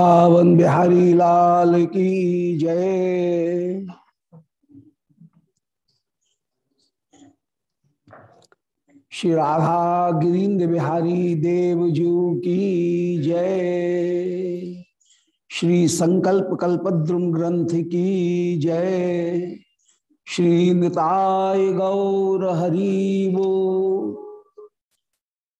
पावन बिहारी लाल की जय। श्री राधा गिरीन्द्र बिहारी देवजू की जय। श्री संकल्प कल्पद्रुम ग्रंथ की जय। श्री निताय गौर हरिवो।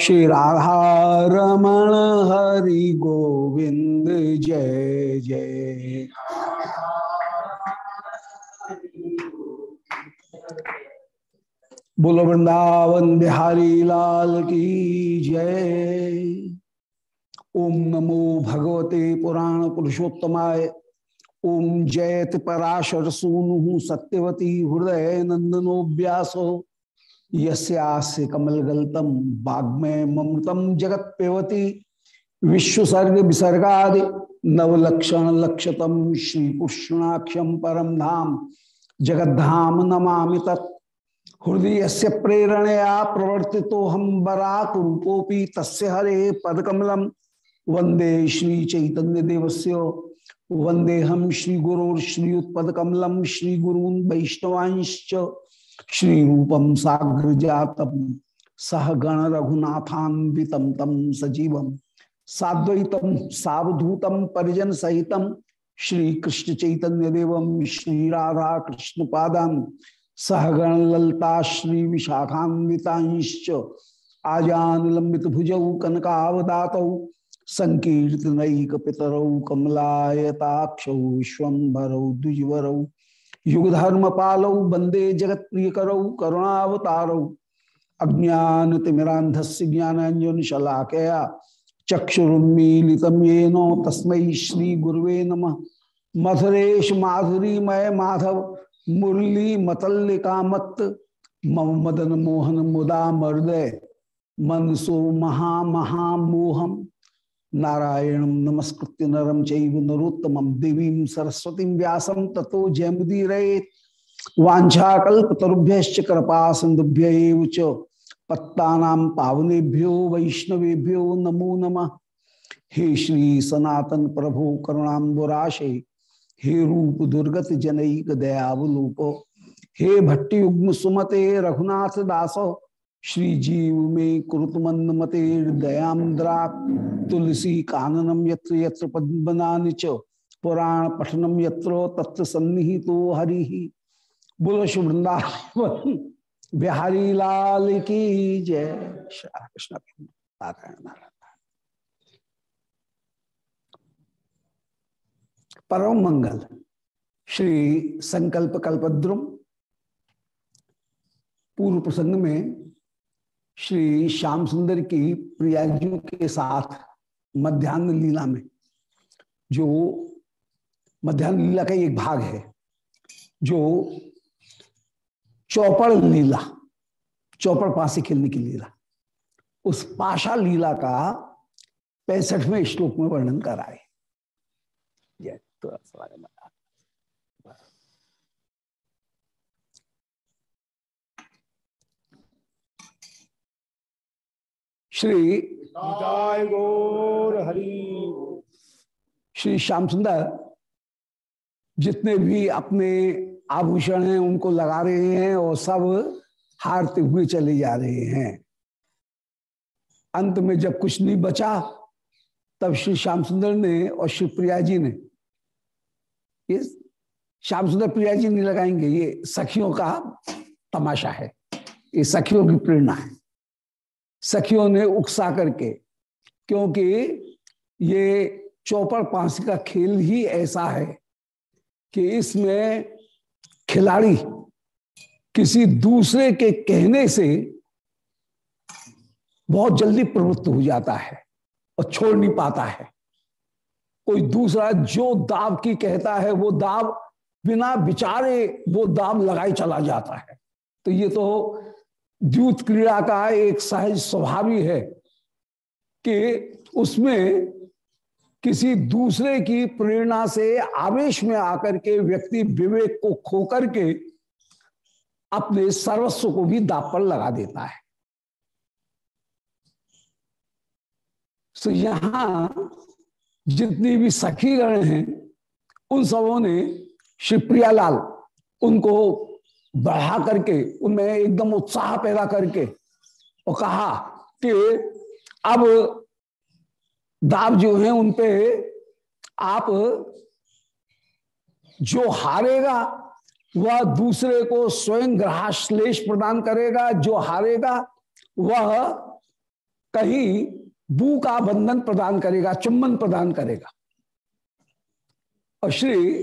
श्री राधा रमण हरि गोविंद जय जय। बोलो, वृंदावन बिहारी लाल की जय। ओम नमो भगवते पुराण पुरुषोत्तमाय ओम जयत पराशर सूनु सत्यवती हृदय नंदनो व्यासो। यस्यास्य कमलगल्तम वाग्मय ममृतम जगत पेवती विश्वसर्ग विसर्गा नवलक्षण लक्षतम श्री कृष्णाक्षम परम धाम जगद्धाम नमा तत्। हृदय से प्रेरणया प्रवर्ति हम बराक रूपोपी तस्य हरे पदकमल। वंदे श्री वंदे हम श्री गुरोपकमलम श्री गुरून वैष्णवांश्च श्री रूपम साग्र जातम सह गण रघुनाथान्वितम तम सजीवम साद्वैतम सावधूतम परिजन सहितम श्री कृष्ण चैतन्य देवम श्री राधा कृष्ण ललता श्री विशाखान्विताश्च। आजान लंबित भुजौ कनकावदात संकीर्तनक पितरौ कमलायताक्षौ विश्वभरौ द्विजवरौ युगधर्म पालौ वंदे जगत प्रिय करौ करुणावतारौ अज्ञानतिमिरांधस्य ज्ञानांजन शलाकया चक्षुरुन्मीलितं येन तस्मै श्री गुरुवे नमः। मधुरेश, माधुरीमय, माधव, मुरली मतल्लिका मत मम मदन मोहन मुदा मर्दय मनसो महा नारायण नमस्कृत्य नरम चैव नरोत्तम देवी सरस्वती व्यासम ततो जयमुदीर वाछाकल्पतरुभ्य कृपा सिंधुभ्य पत्ता पावनेभ्यो वैष्णवेभ्यो नमो नमः। हे श्री सनातन प्रभु करुणाबुराशे हे रूप दुर्गत जनईक दयावलोको, हे भट्टुग्म सुमते रघुनाथ दासो श्री जीव में कुरुत मंद मते दयाद्रा तुलसी काननम यत्र यत्र पद्मनानि च पुराण पठनम यत्र तत्र सन्निहितो हरि। बोलो वृंदावन बिहारी लाल की जय। कृष्ण नारायण नारायण। परम मंगल। श्री संकल्प कल्पद्रुम। पूर्व प्रसंग में श्री श्याम सुंदर की प्रियाजू के साथ मध्यान्ह लीला में, जो मध्यान्ह लीला का एक भाग है, जो चौपड़ लीला, चौपड़ पासे खेलने की लीला, उस पाशा लीला का पैंसठवें श्लोक में वर्णन कराए। श्री गौर हरि। श्री श्याम सुंदर जितने भी अपने आभूषण हैं उनको लगा रहे हैं और सब हारते हुए चले जा रहे हैं। अंत में जब कुछ नहीं बचा तब श्री श्याम सुंदर ने और श्री प्रिया जी ने ये श्याम सुंदर प्रिया जी नहीं लगाएँगे ये सखियों का तमाशा है। ये सखियों की प्रेरणा है। सखियों ने उकसा करके, क्योंकि ये चौपड़ पांसी का खेल ही ऐसा है कि इसमें खिलाड़ी किसी दूसरे के कहने से बहुत जल्दी प्रवृत्त हो जाता है और छोड़ नहीं पाता है। कोई दूसरा जो दाव की कहता है, वो दाव बिना विचारे वो दाव लगाई चला जाता है। तो ये तो द्यूत क्रीड़ा का एक सहज स्वभाव ही है कि उसमें किसी दूसरे की प्रेरणा से आवेश में आकर के व्यक्ति विवेक को खो करके अपने सर्वस्व को भी दाप पर लगा देता है। तो यहाँ जितनी भी सखी गण हैं, उन सबों ने श्री प्रियालाल उनको बढ़ा करके, उनमें एकदम उत्साह पैदा करके, और कहा कि अब दाव जो है उनपे आप जो हारेगा, वह दूसरे को स्वयं ग्रहाश्लेष प्रदान करेगा, जो हारेगा, वह कहीं बू का बंधन प्रदान करेगा चुम्बन प्रदान करेगा। और श्री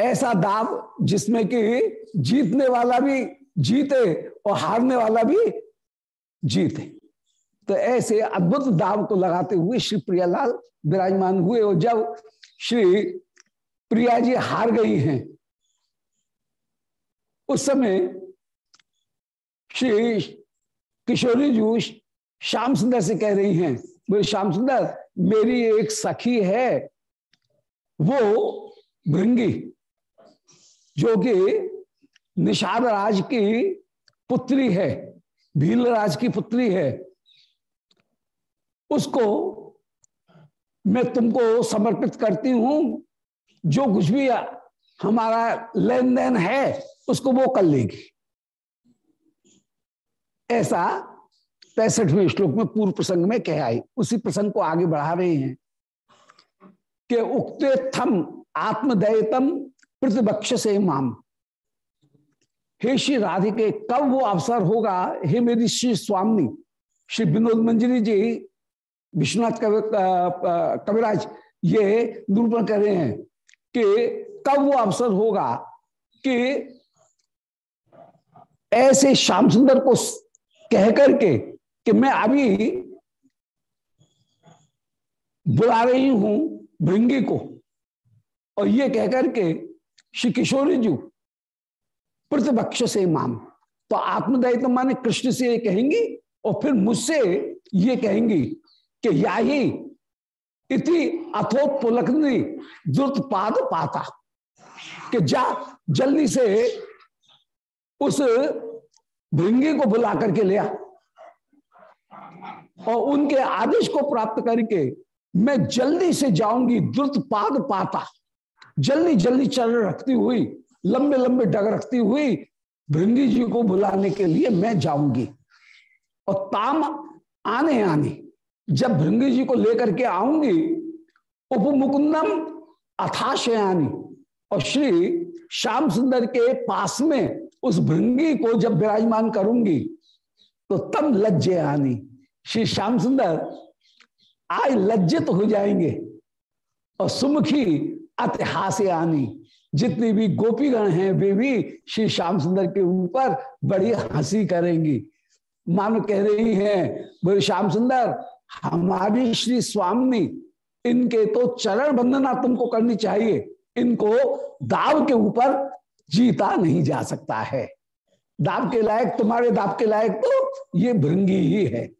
ऐसा दाव जिसमें कि जीतने वाला भी जीते और हारने वाला भी जीते। तो ऐसे अद्भुत दाव को लगाते हुए श्री प्रियालाल विराजमान हुए और जब श्री प्रिया जी हार गई हैं, उस समय श्री किशोरी जी श्याम सुंदर से कह रही हैं, बोले, श्याम सुंदर, मेरी एक सखी है, वो भृंगी। जो कि निषाद राज की पुत्री है, भील राज की पुत्री है, उसको मैं तुमको समर्पित करती हूँ। जो कुछ भी हमारा लेन देन है, उसको वो कर लेगी। ऐसा पैंसठवें श्लोक में पूर्व प्रसंग में कह आई। उसी प्रसंग को आगे बढ़ा रहे हैं कि उक्ते थम आत्मदयतम प्रतिपक्ष से माम हे श्री राधिके, कब वो अवसर होगा? हे मेरी श्री स्वामी, श्री विनोद मंजरी जी, विश्वनाथ कविराज, ये निरूपण कर रहे हैं कि कब वो अवसर होगा कि ऐसे श्याम सुंदर को कह करके कि मैं अभी बुला रही हूँ भृंगी को और ये कहकर के श्री किशोरी जी, प्रतिपक्ष से माम तो आत्मदायित्व तो माने कृष्ण से ये कहेंगी और फिर मुझसे ये कहेंगी कि या इति अथोत पुलकनी द्रुत पाद पाता। कि जा जल्दी से उस भृंगी को बुला करके लिया और उनके आदेश को प्राप्त करके मैं जल्दी से जाऊँगी द्रुत पाद पाता। जल्दी जल्दी चल रखती हुई लंबे लंबे डग रखती हुई भृंगी जी को बुलाने के लिए मैं जाऊँगी। और ताम आने आने जब भृंगी जी को लेकर के आऊँगी, उपमुकुंदम अथाशयानी, और श्री श्याम सुंदर के पास में उस भृंगी को जब विराजमान करूँगी तो तब लज्जे आनी श्री श्याम सुंदर, आज लज्जित हो जाएँगे, और सुमुखी अतिहास आनी जितनी भी गोपीगण हैं, वे भी श्री श्याम सुंदर के ऊपर बड़ी हँसी करेंगी। मानो कह रही हैं, बोले, श्याम सुंदर, हमारी श्री स्वामी, इनके तो चरण वंदना तुमको करनी चाहिए। इनको दाव के ऊपर जीता नहीं जा सकता है। दाव के लायक, तुम्हारे दाव के लायक तो ये भृंगी ही है।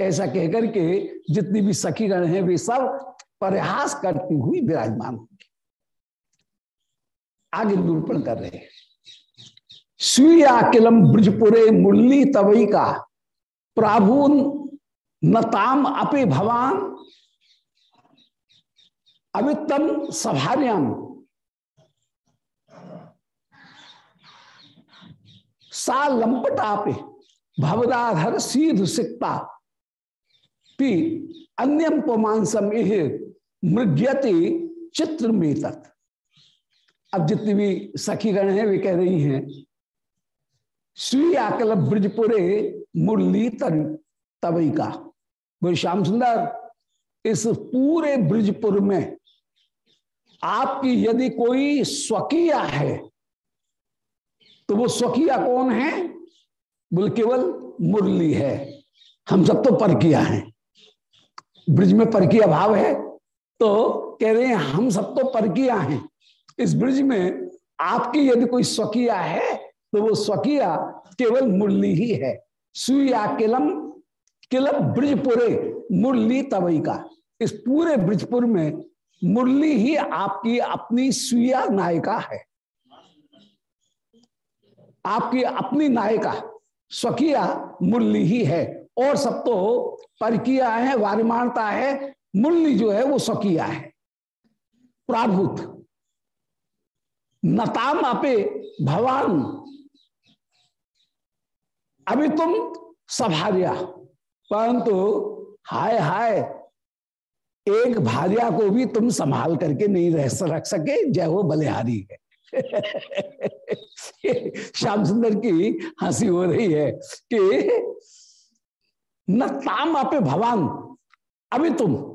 ऐसा कहकर के जितनी भी सखीगण हैं, वे सब प्रयास करती हुई विराजमान। आगे निरूपण कर रहे हैं। स्वीयाकिलम ब्रजपुरे मुरली तवई का। प्रभु नताम अपे भवान। अवितम सभार्याम सा लंपटापे भवदाधर सीध सिकता। अन्यम पमांसम मृग्यति चित्र में तत् अब जितनी भी सखीगण हैं, वे कह रही हैं, श्री आकल ब्रजपुरे मुरली तर तबई का। बोले, श्याम सुंदर, इस पूरे ब्रजपुर में आपकी यदि कोई स्वकीय है तो वो स्वकीय कौन है? बोले, केवल मुरली है। हम सब तो परकिया हैं। ब्रिज में परकीय भाव है तो कह रहे हैं, हम सब तो परकिया हैं। इस ब्रिज में आपकी यदि कोई स्वकीय है तो वो स्वकीय केवल मुरली ही है। सुया किलम किलम ब्रिजपुरे, मुरली तवई का इस पूरे ब्रिजपुर में मुरली ही आपकी अपनी सुया नायिका है। आपकी अपनी नायिका, स्वकीय मुरली ही है। और सब तो परकिया है, वारिमानता है, मुरली जो है वो स्वकीय है। प्राभूत। नताम अपे भवान। अभी तुम सभार्या, परंतु हाय हाय, एक भार्या को भी तुम संभाल करके नहीं रह रख सके, जय वो बलिहारी। है श्याम सुंदर की हँसी हो रही है कि न ताम आपे भवान, अभी तुम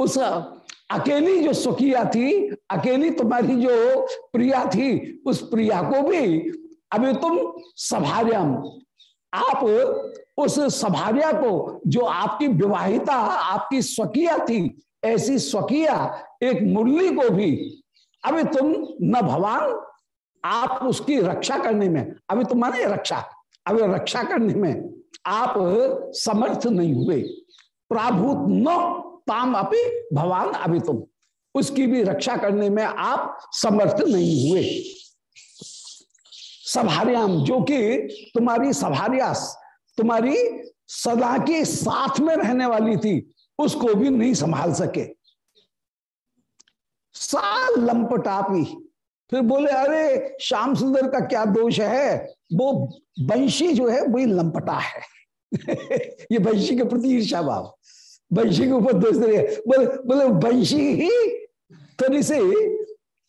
उस अकेली जो सुखिया थी, अकेली तुम्हारी जो प्रिया थी, उस प्रिया को भी अभी तुम सभार्यम आप उस सभार्या को, जो आपकी विवाहिता, आपकी स्वकीय थी, ऐसी स्वकीय एक मुरली को भी अभी तुम न भवान। आप उसकी रक्षा करने में, अभी तुम्हारे रक्षा, अभी रक्षा करने में आप समर्थ नहीं हुए। प्राभूत न ताम अपी भवान अभी तुम उसकी भी रक्षा करने में आप समर्थ नहीं हुए। सभार्याम, जो कि तुम्हारी सभार्यास, तुम्हारी सदा के साथ में रहने वाली थी, उसको भी नहीं संभाल सके। साल लंपटापी। फिर बोले, अरे, श्याम सुंदर का क्या दोष है? वो वंशी जो है, वही लंपटा है। ये वंशी के प्रति ईर्षा भाव। वंशी के ऊपर दोष दे बोले बोले वंशी ही थोड़ी से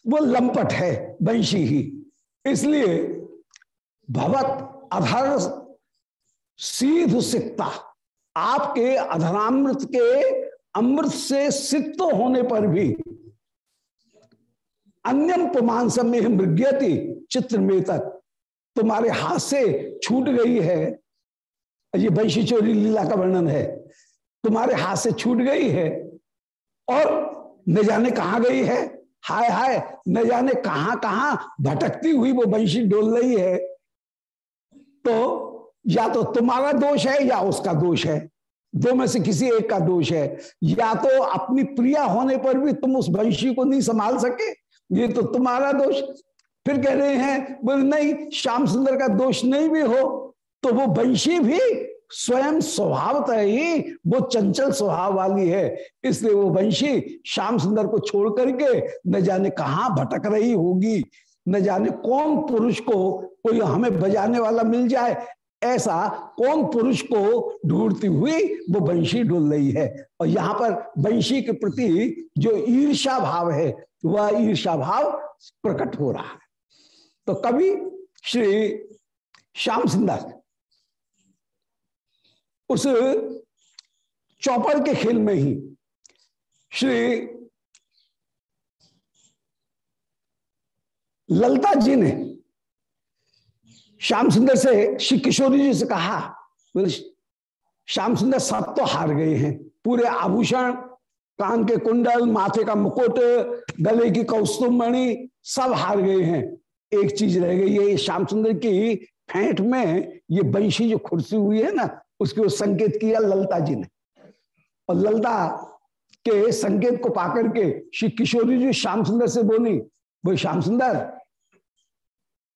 वो लंपट है वंशी ही। इसलिए भवत अधर सीध सिकता, आपके अधरामृत के अमृत से सिक्त होने पर भी अन्यम पुमान समय मृग्यति चित्र में तक तुम्हारे हाथ से छूट गई है। ये वंशी चोरी लीला का वर्णन है। तुम्हारे हाथ से छूट गई है और न जाने कहा गई है। हाय हाय, न जाने कहाँ कहाँ भटकती हुई वो वंशी डोल रही है। तो या तो तुम्हारा दोष है या उसका दोष है। दो में से किसी एक का दोष है। या तो अपनी प्रिया होने पर भी तुम उस वंशी को नहीं संभाल सके। ये तो तुम्हारा दोष। फिर कह रहे हैं, बोले, नहीं, श्याम सुंदर का दोष नहीं भी हो तो वो वंशी भी स्वयं स्वभावतः ही वो चंचल स्वभाव वाली है। इसलिए वो वंशी श्याम सुंदर को छोड़ करके न जाने कहा भटक रही होगी, न जाने कौन पुरुष को कोई हमें बजाने वाला मिल जाए। ऐसा कौन पुरुष को ढूंढती हुई वो वंशी ढूंढ रही है। और यहाँ पर वंशी के प्रति जो ईर्षा भाव है, वह ईर्षा भाव प्रकट हो रहा है। तो कभी श्री श्याम सुंदर उस चौपर के खेल में ही श्री ललता जी ने श्याम सुंदर से, श्री किशोरी जी से कहा श्याम सुंदर सब तो हार गए हैं। पूरे आभूषण, कान के कुंडल, माथे का मुकुट, गले की कौस्तुमणि सब हार गए हैं। एक चीज़ रह गई है श्याम सुंदर की फेंट में ये बंशी जो खुर्सी हुई है ना उसको संकेत किया ललता जी ने। और ललता के संकेत को पाकर के श्री किशोरी जी श्याम सुंदर से बोली वो श्याम सुंदर,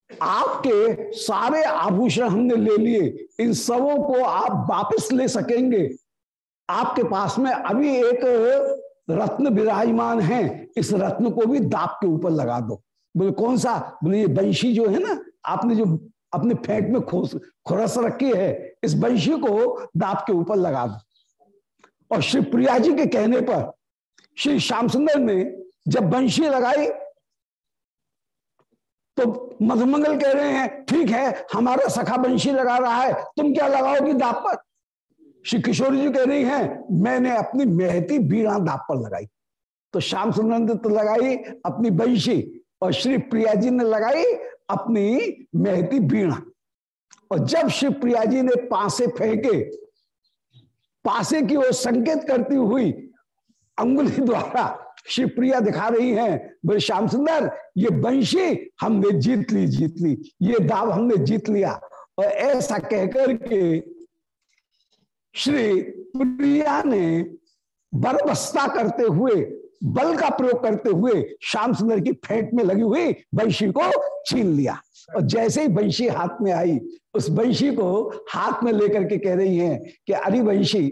आपके सारे आभूषण हमने ले लिए, इन सबों को आप वापस ले सकेंगे। आपके पास में अभी एक रत्न विराजमान है, इस रत्न को भी दाप के ऊपर लगा दो। बोले, कौन सा? बोले, ये बंशी जो है ना, आपने जो अपने फेंट में खोस, खुरस रखी है, इस बंशी को दाप के ऊपर लगा दो। और श्री प्रिया जी के कहने पर, श्री श्याम सुंदर ने जब बंशी लगाई तो मधुमंगल कह रहे हैं, ठीक है, हमारा सखा बंशी लगा रहा है, तुम क्या लगाओगी दाप पर? श्री किशोर जी कह रही हैं, मैंने अपनी मेहती बीणा दाप पर लगाई। तो श्याम सुंदर ने तो लगाई अपनी बंशी और श्री प्रिया जी ने लगाई अपनी मेहती बीणा और जब श्री प्रिया जी ने पासे फेंके, पासे की ओर संकेत करती हुई अंगुली द्वारा श्री प्रिया दिखा रही हैं, बोले, श्याम सुंदर, ये बंशी हमने जीत ली जीत ली, ये दाव हमने जीत लिया। और ऐसा कहकर के श्री प्रिया ने बरबस्ता करते हुए बल का प्रयोग करते हुए श्याम सुंदर की फेंट में लगी हुई बंशी को छीन लिया। और जैसे ही बंशी हाथ में आई, उस बंशी को हाथ में लेकर के कह रही हैं कि, अरे बंशी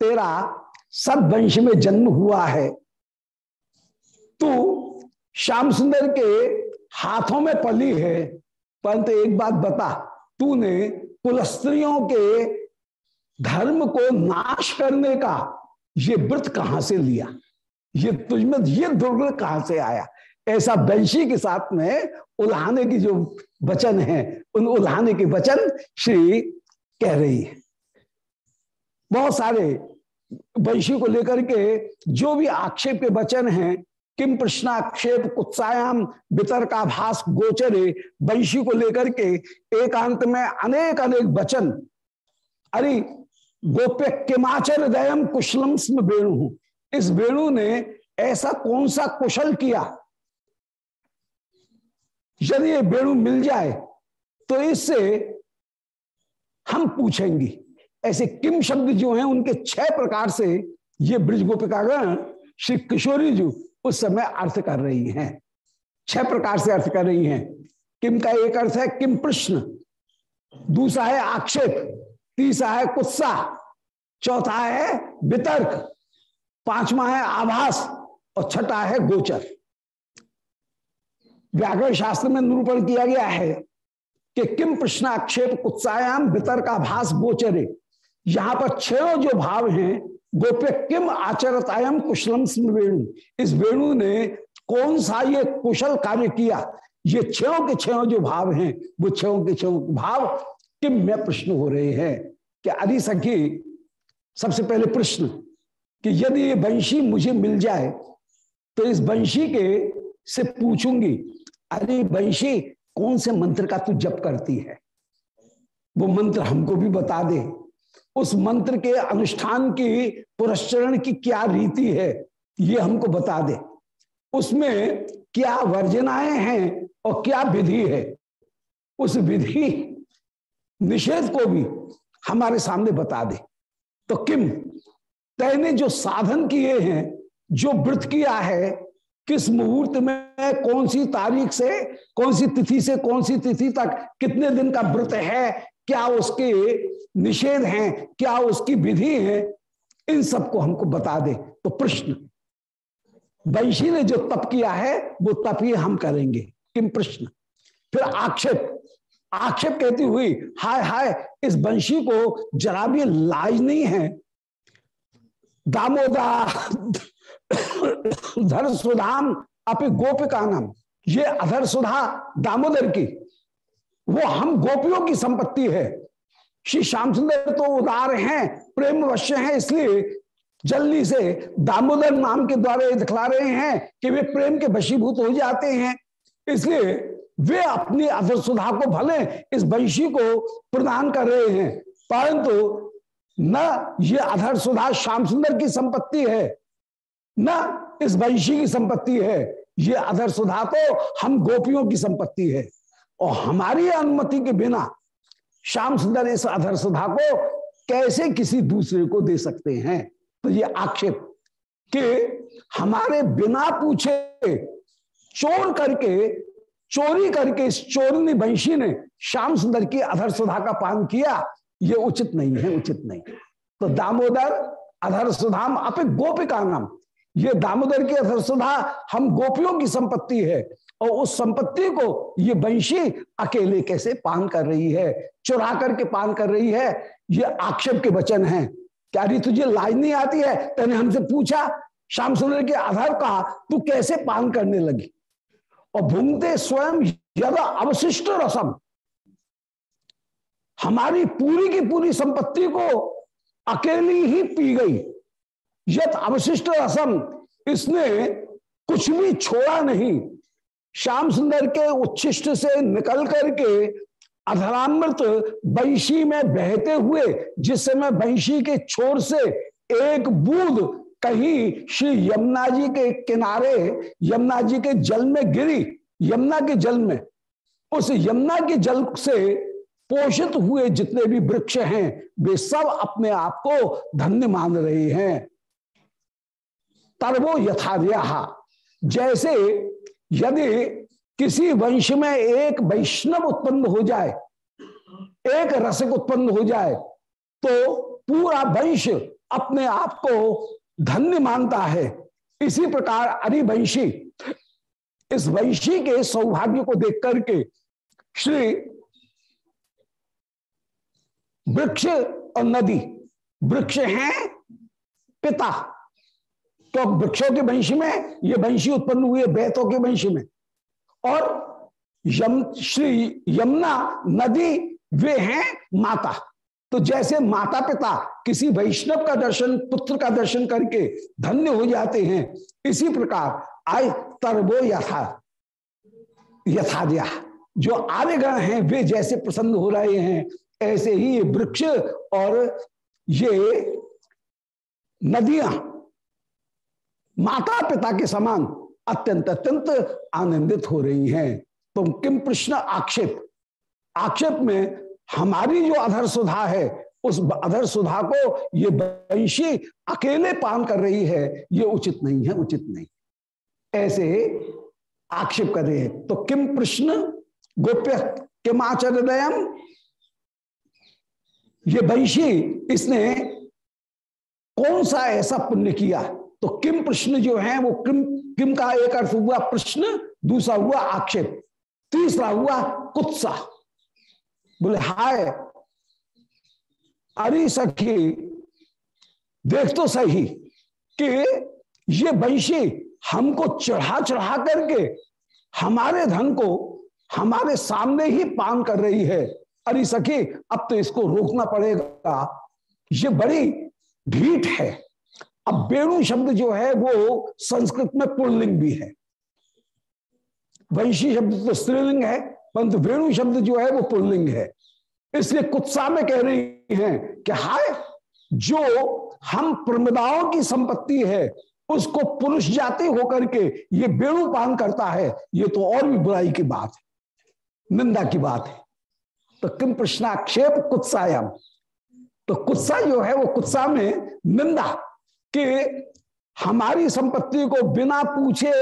तेरा सब वंश में जन्म हुआ है। तू श्याम सुंदर के हाथों में पली है। परंतु एक बात बता, तूने कुलस्त्रियों के धर्म को नाश करने का ये व्रत कहाँ से लिया? ये तुझमें ये दुर्ग कहाँ से आया? ऐसा वंशी के साथ में उल्हाने की जो वचन है, उन उल्हाने के वचन श्री कह रही है। बहुत सारे वंशी को लेकर के जो भी आक्षेप के वचन हैं, किम प्रश्नाक्षेप कुत्सायाम बितर का भास गोचरे, वंशी को लेकर के एकांत में अनेक अनेक वचन। अरे, गोप्य किमाचर दयम कुशलम स्म वेणु। इस वेणु ने ऐसा कौन सा कुशल किया? यदि ये वेणु मिल जाए तो इससे हम पूछेंगे। ऐसे किम शब्द जो हैं, उनके छह प्रकार से ये ब्रज गोपिकागण श्री किशोरी जी उस समय अर्थ कर रही हैं। छह प्रकार से अर्थ कर रही हैं। किम का एक अर्थ है किम प्रश्न, दूसरा है आक्षेप, तीसरा है कुत्सा, चौथा है वितर्क। पांचवा है आभास और छठा है गोचर। व्याकरण शास्त्र में निरूपण किया गया है कि किम प्रश्न आक्षेप कुत्सायाम वितर्क आभास गोचरे। यहाँ पर छह जो भाव हैं, गोप्य किम आचरतायम कुशलम वेणु। इस वेणु ने कौन सा ये कुशल कार्य किया? ये छो के छो जो भाव हैं, वो छो के छो भाव किम में प्रश्न हो रहे हैं। कि अरे सखी सबसे पहले प्रश्न कि यदि ये वंशी मुझे मिल जाए तो इस वंशी के से पूछूँगी, अरे वंशी, कौन से मंत्र का तू जप करती है? वो मंत्र हमको भी बता दे। उस मंत्र के अनुष्ठान की पुरस्चरण की क्या रीति है, ये हमको बता दे। उसमें क्या वर्जनाएँ हैं और क्या विधि है? उस विधि निषेध को भी हमारे सामने बता दे। तो किम? तैने जो साधन किए हैं, जो व्रत किया है, किस मुहूर्त में, कौन सी तारीख से, कौन सी तिथि से, कौन सी तिथि तक, कितने दिन का व्रत है, क्या उसके निषेध हैं, क्या उसकी विधि है, इन सबको हमको बता दे। तो प्रश्न वंशी ने जो तप किया है, वो तप ही हम करेंगे। किम प्रश्न? फिर आक्षेप। आक्षेप कहती हुई, हाय हाय, इस वंशी को जरा भी लाज नहीं है दामोदा धर सुधाम अपे गोपिका नाम ये अधर सुधा दामोदर की। वो हम गोपियों की संपत्ति है। श्री श्याम सुंदर तो उदार हैं प्रेम वश्य हैं, इसलिए जल्दी से दामोदर नाम के द्वारा दिखला रहे हैं कि वे प्रेम के वशीभूत हो जाते हैं। इसलिए वे अपनी अधर सुधा को भले इस वंशी को प्रदान कर रहे हैं, परंतु न ये अधर सुधा श्याम सुंदर की संपत्ति है, न इस वंशी की संपत्ति है, ये अधर सुधा तो हम गोपियों की संपत्ति है। और हमारी अनुमति के बिना श्याम सुंदर इस अधर सुधा को कैसे किसी दूसरे को दे सकते हैं? तो ये आक्षेप कि हमारे बिना पूछे चोर करके, चोरी करके इस चोरनी वंशी ने श्याम सुंदर की अधर सुधा का पान किया ये उचित नहीं है, उचित नहीं। तो दामोदर, अधर सुधाम, अपे गोपिका नाम ये दामोदर की अधर सुधा, हम गोपियों की संपत्ति है, और उस संपत्ति को ये वंशी अकेले कैसे पान कर रही है? चुरा करके पान कर रही है? ये आक्षेप के वचन है। क्या अरे तुझे लाज नहीं आती है? तेने हमसे पूछा, श्याम सुंदर के आधार का तू कैसे पान करने लगी? और भूंगते स्वयं यदा अवशिष्ट रसम हमारी पूरी की पूरी संपत्ति को अकेली ही पी गई। यद अवशिष्ट रसम, इसने कुछ भी छोड़ा नहीं। श्याम सुंदर के उच्छिष्ट से निकल करके अधरामृत बंशी में बहते हुए, जिस समय बंशी के छोर से एक बूंद कहीं श्री यमुना जी के किनारे, यमुना जी के जल में गिरी, यमुना के जल में। उस यमुना के जल से पोषित हुए जितने भी वृक्ष हैं, वे सब अपने आप को धन्य मान रहे हैं। तरबो यथार्या। जैसे यदि किसी वंश में एक वैष्णव उत्पन्न हो जाए, एक रसिक उत्पन्न हो जाए तो पूरा वंश अपने आप को धन्य मानता है। इसी प्रकार अरिवंशी, इस वंशी के सौभाग्य को देख करके श्री वृक्ष और नदी। वृक्ष हैं पिता। तो वृक्षों के वंश में ये वंशी उत्पन्न हुए, बैतों के वंश में। और यम, श्री यमुना, नदी, वे हैं माता। तो जैसे माता पिता किसी वैष्णव का दर्शन, पुत्र का दर्शन करके धन्य हो जाते हैं, इसी प्रकार आय तरबो यथा, यथाद्या। जो आर्यगण हैं, वे जैसे प्रसन्न हो रहे हैं ऐसे ही ये वृक्ष और ये नदियाँ माता पिता के समान अत्यंत अत्यंत आनंदित हो रही हैं। तो किम प्रश्न आक्षेप? आक्षेप में हमारी जो अधर सुधा है, उस अधर सुधा को ये वंशी अकेले पान कर रही है, ये उचित नहीं है, उचित नहीं। ऐसे आक्षेप कर रहे हैं। तो किम प्रश्न गोप्य किम आचरण ये वंशी इसने कौन सा ऐसा पुण्य किया? तो किम प्रश्न जो है, वो किम किम का एक अर्थ हुआ प्रश्न, दूसरा हुआ आक्षेप, तीसरा हुआ कुत्सा। बोले, हाय, अरे सखी, देख तो सही कि ये वंशी हमको चढ़ा चढ़ा करके हमारे धन को हमारे सामने ही पान कर रही है। अरे सखी अब तो इसको रोकना पड़ेगा। ये बड़ी ढीठ है। अब बेणु शब्द जो है, वो संस्कृत में पुणलिंग भी है। वंशी शब्द तो स्त्रीलिंग है, परंतु वेणु शब्द जो है, वो पुणलिंग है। इसलिए कुत्सा में कह रही हैं कि हाय, जो हम प्रमदाओं की संपत्ति है, उसको पुरुष जाति होकर के ये वेणु पान करता है, ये तो और भी बुराई की बात है, निंदा की बात है। तो किम प्रश्नाक्षेप कुत्सायाम। तो कुत्सा जो है, वो कुत्सा में निंदा कि हमारी संपत्ति को बिना पूछे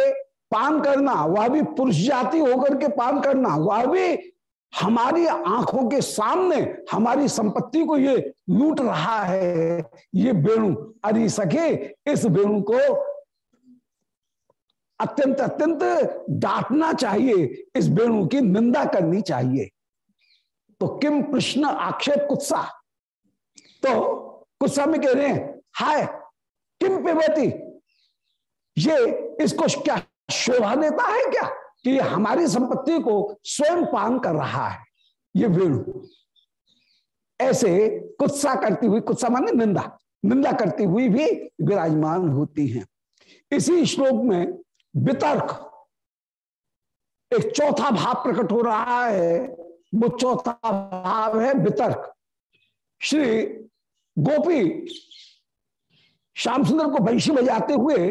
पान करना, वह भी पुरुष जाति होकर के पान करना, वह भी हमारी आँखों के सामने हमारी संपत्ति को ये लूट रहा है, ये वेणु अरे सके इस वेणु को अत्यंत अत्यंत डांटना चाहिए, इस वेणु की निंदा करनी चाहिए। तो किम प्रश्न आक्षेप कुत्सा? तो कुत्सा में कह रहे हैं, हाय, किम पिबती? ये इसको क्या शोभा देता है क्या कि हमारी संपत्ति को स्वयं पान कर रहा है? ये वेणु। ऐसे कुत्सा करती हुई, कुत्सा माने निंदा निंदा करती हुई भी विराजमान होती हैं। इसी श्लोक में वितर्क, एक चौथा भाव प्रकट हो रहा है वो चौथा भाव है वितर्क। श्री गोपी श्याम सुंदर को वंशी बजाते हुए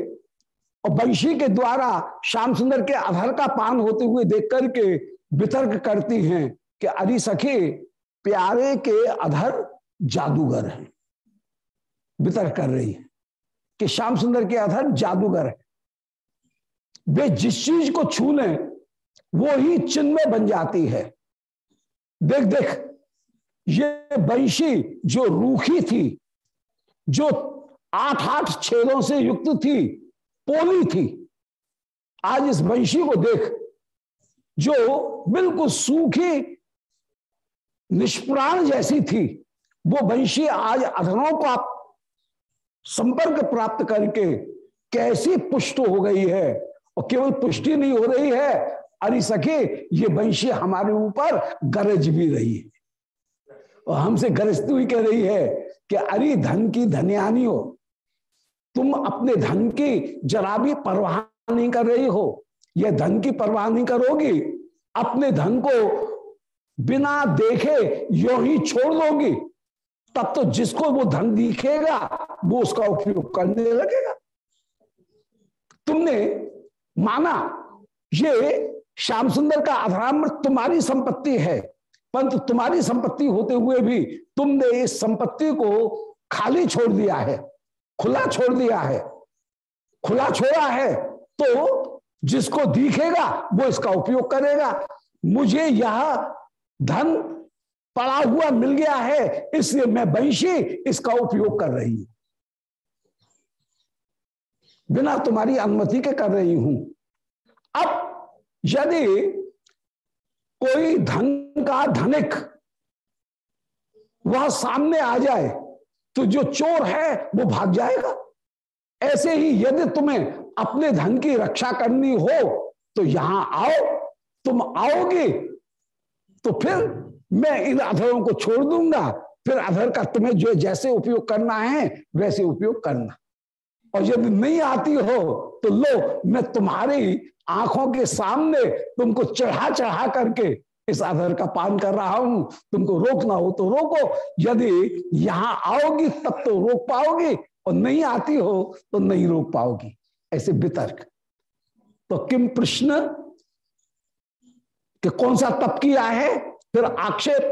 और वंशी के द्वारा श्याम सुंदर के अधर का पान होते हुए देख करके वितर्क करती हैं कि, अरे सखी, प्यारे के अधर जादूगर हैं। वितर्क कर रही है कि श्याम सुंदर के अधर जादूगर है। वे जिस चीज़ को छू लें, वो ही चिन्ह में बन जाती है। देख देख, ये वंशी जो रूखी थी, जो आठ आठ छेदों से युक्त थी, पोली थी, आज इस वंशी को देख, जो बिल्कुल सूखी, निष्प्राण जैसी थी, वो वंशी आज अधरों का संपर्क प्राप्त करके कैसी पुष्ट हो गई है, और केवल पुष्टि नहीं हो रही है अरे सके, ये वंशी हमारे ऊपर गरज भी रही है। और हमसे गरजती हुई कह रही है कि अरे धन की धनियानी हो, तुम अपने धन की जरा भी परवाह नहीं कर रही हो। यह धन की परवाह नहीं करोगी, अपने धन को बिना देखे यो ही छोड़ दोगी। तब तो जिसको वो धन दिखेगा, वो उसका उपयोग करने लगेगा। तुमने माना, ये श्याम सुंदर का अधरामृत तुम्हारी संपत्ति है, परंतु तुम्हारी संपत्ति होते हुए भी तुमने इस संपत्ति को खाली छोड़ दिया है, खुला छोड़ दिया है। खुला छोड़ा है तो जिसको दिखेगा वो इसका उपयोग करेगा। मुझे यह धन पड़ा हुआ मिल गया है, इसलिए मैं वंशी इसका उपयोग कर रही हूँ। बिना तुम्हारी अनुमति के कर रही हूँ। अब यदि कोई धन का धनिक वह सामने आ जाए तो जो चोर है, वो भाग जाएगा। ऐसे ही यदि तुम्हें अपने धन की रक्षा करनी हो तो यहाँ आओ। तुम आओगे तो फिर मैं इन अधरों को छोड़ दूँगा। फिर अधर का तुम्हें जो जैसे उपयोग करना है, वैसे उपयोग करना। और यदि नहीं आती हो तो लो, मैं तुम्हारी आँखों के सामने तुमको चढ़ा चढ़ा करके इस आधार का पान कर रहा हूँ। तुमको रोकना हो तो रोको। यदि यहाँ आओगी तब तो रोक पाओगी और नहीं आती हो तो नहीं रोक पाओगी। ऐसे वितर्क। तो किम प्रश्न कि कौन सा तप किया है? फिर आक्षेप।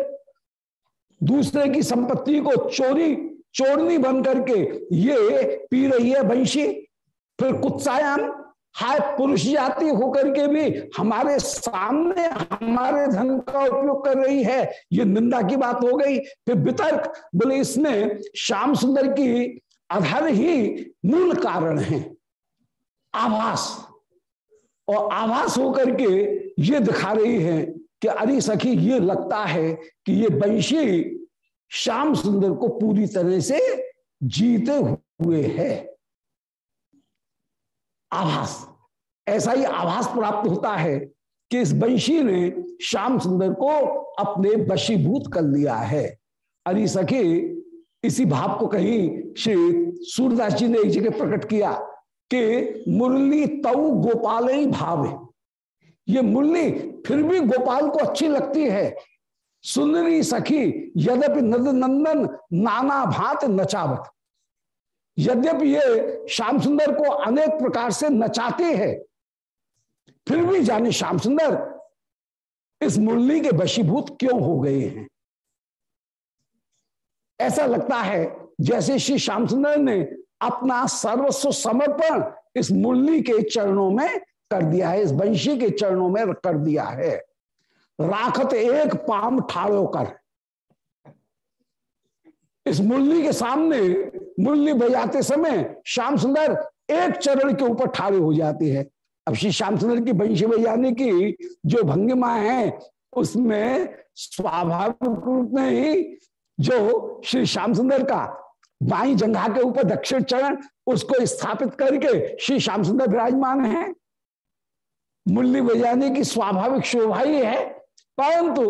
दूसरे की संपत्ति को चोरी, चोरनी बन करके ये पी रही है वंशी फिर कुत्सायाम हाय पुरुष जाति होकर के भी हमारे सामने हमारे धन का उपयोग कर रही है। ये निंदा की बात हो गई। फिर वितर्क, बोले इसमें श्याम सुंदर की आधार ही मूल कारण है, आभास। और आभास होकर के ये दिखा रही है कि अरे सखी, ये लगता है कि ये वंशी श्याम सुंदर को पूरी तरह से जीते हुए है। आभास। ऐसा ही आभास प्राप्त होता है कि इस वंशी ने श्याम सुंदर को अपने वशीभूत कर लिया है। अरे सखी, इसी भाव को कहीं श्री सूरदास जी ने एक जगह प्रकट किया कि मुरली तऊ गोपाल ही भाव है। ये मुरली फिर भी गोपाल को अच्छी लगती है। सुंदरी सखी, यद्यपि नद नंदन नाना भात नचावत। यद्यपि ये श्याम सुंदर को अनेक प्रकार से नचाते हैं, फिर भी जाने श्याम सुंदर, इस मुरली के वशीभूत क्यों हो गए हैं? ऐसा लगता है जैसे श्री श्याम सुंदर ने अपना सर्वस्व समर्पण इस मुरली के चरणों में कर दिया है, इस वंशी के चरणों में कर दिया है। राखत एक पाम ठाड़ो कर। इस मुरली के सामने मुरली बजाते समय श्याम सुंदर एक चरण के ऊपर ठाड़े हो जाते हैं। अब श्री श्याम सुंदर की बंशी बजाने की जो भंगिमा है, उसमें स्वाभाविक रूप में ही जो श्री श्याम सुंदर का बाई जंघा के ऊपर दक्षिण चरण, उसको स्थापित करके श्री श्याम सुंदर विराजमान है। मुरली बजाने की स्वाभाविक शोभा ही है, परंतु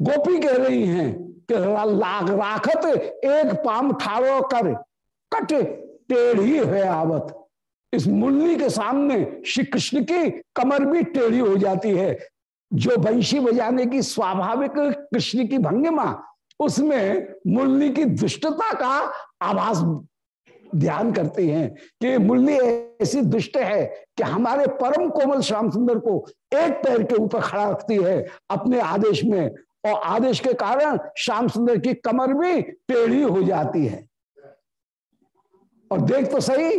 गोपी कह रही हैं लाग राखत, एक पाम ठारो कर, कट, टेढ़ी है आवत। इस मुरली के सामने श्री कृष्ण की कमर भी टेढ़ी हो जाती है। जो बंशी बजाने की स्वाभाविक कृष्ण की भंगिमा, उसमें मुरली की दुष्टता का आभास ध्यान करते हैं कि मुरली ऐसी दुष्ट है कि हमारे परम कोमल श्याम सुंदर को एक पैर के ऊपर खड़ा रखती है, अपने आदेश में और आदेश के कारण श्याम सुंदर की कमर भी टेढ़ी हो जाती है। और देख तो सही,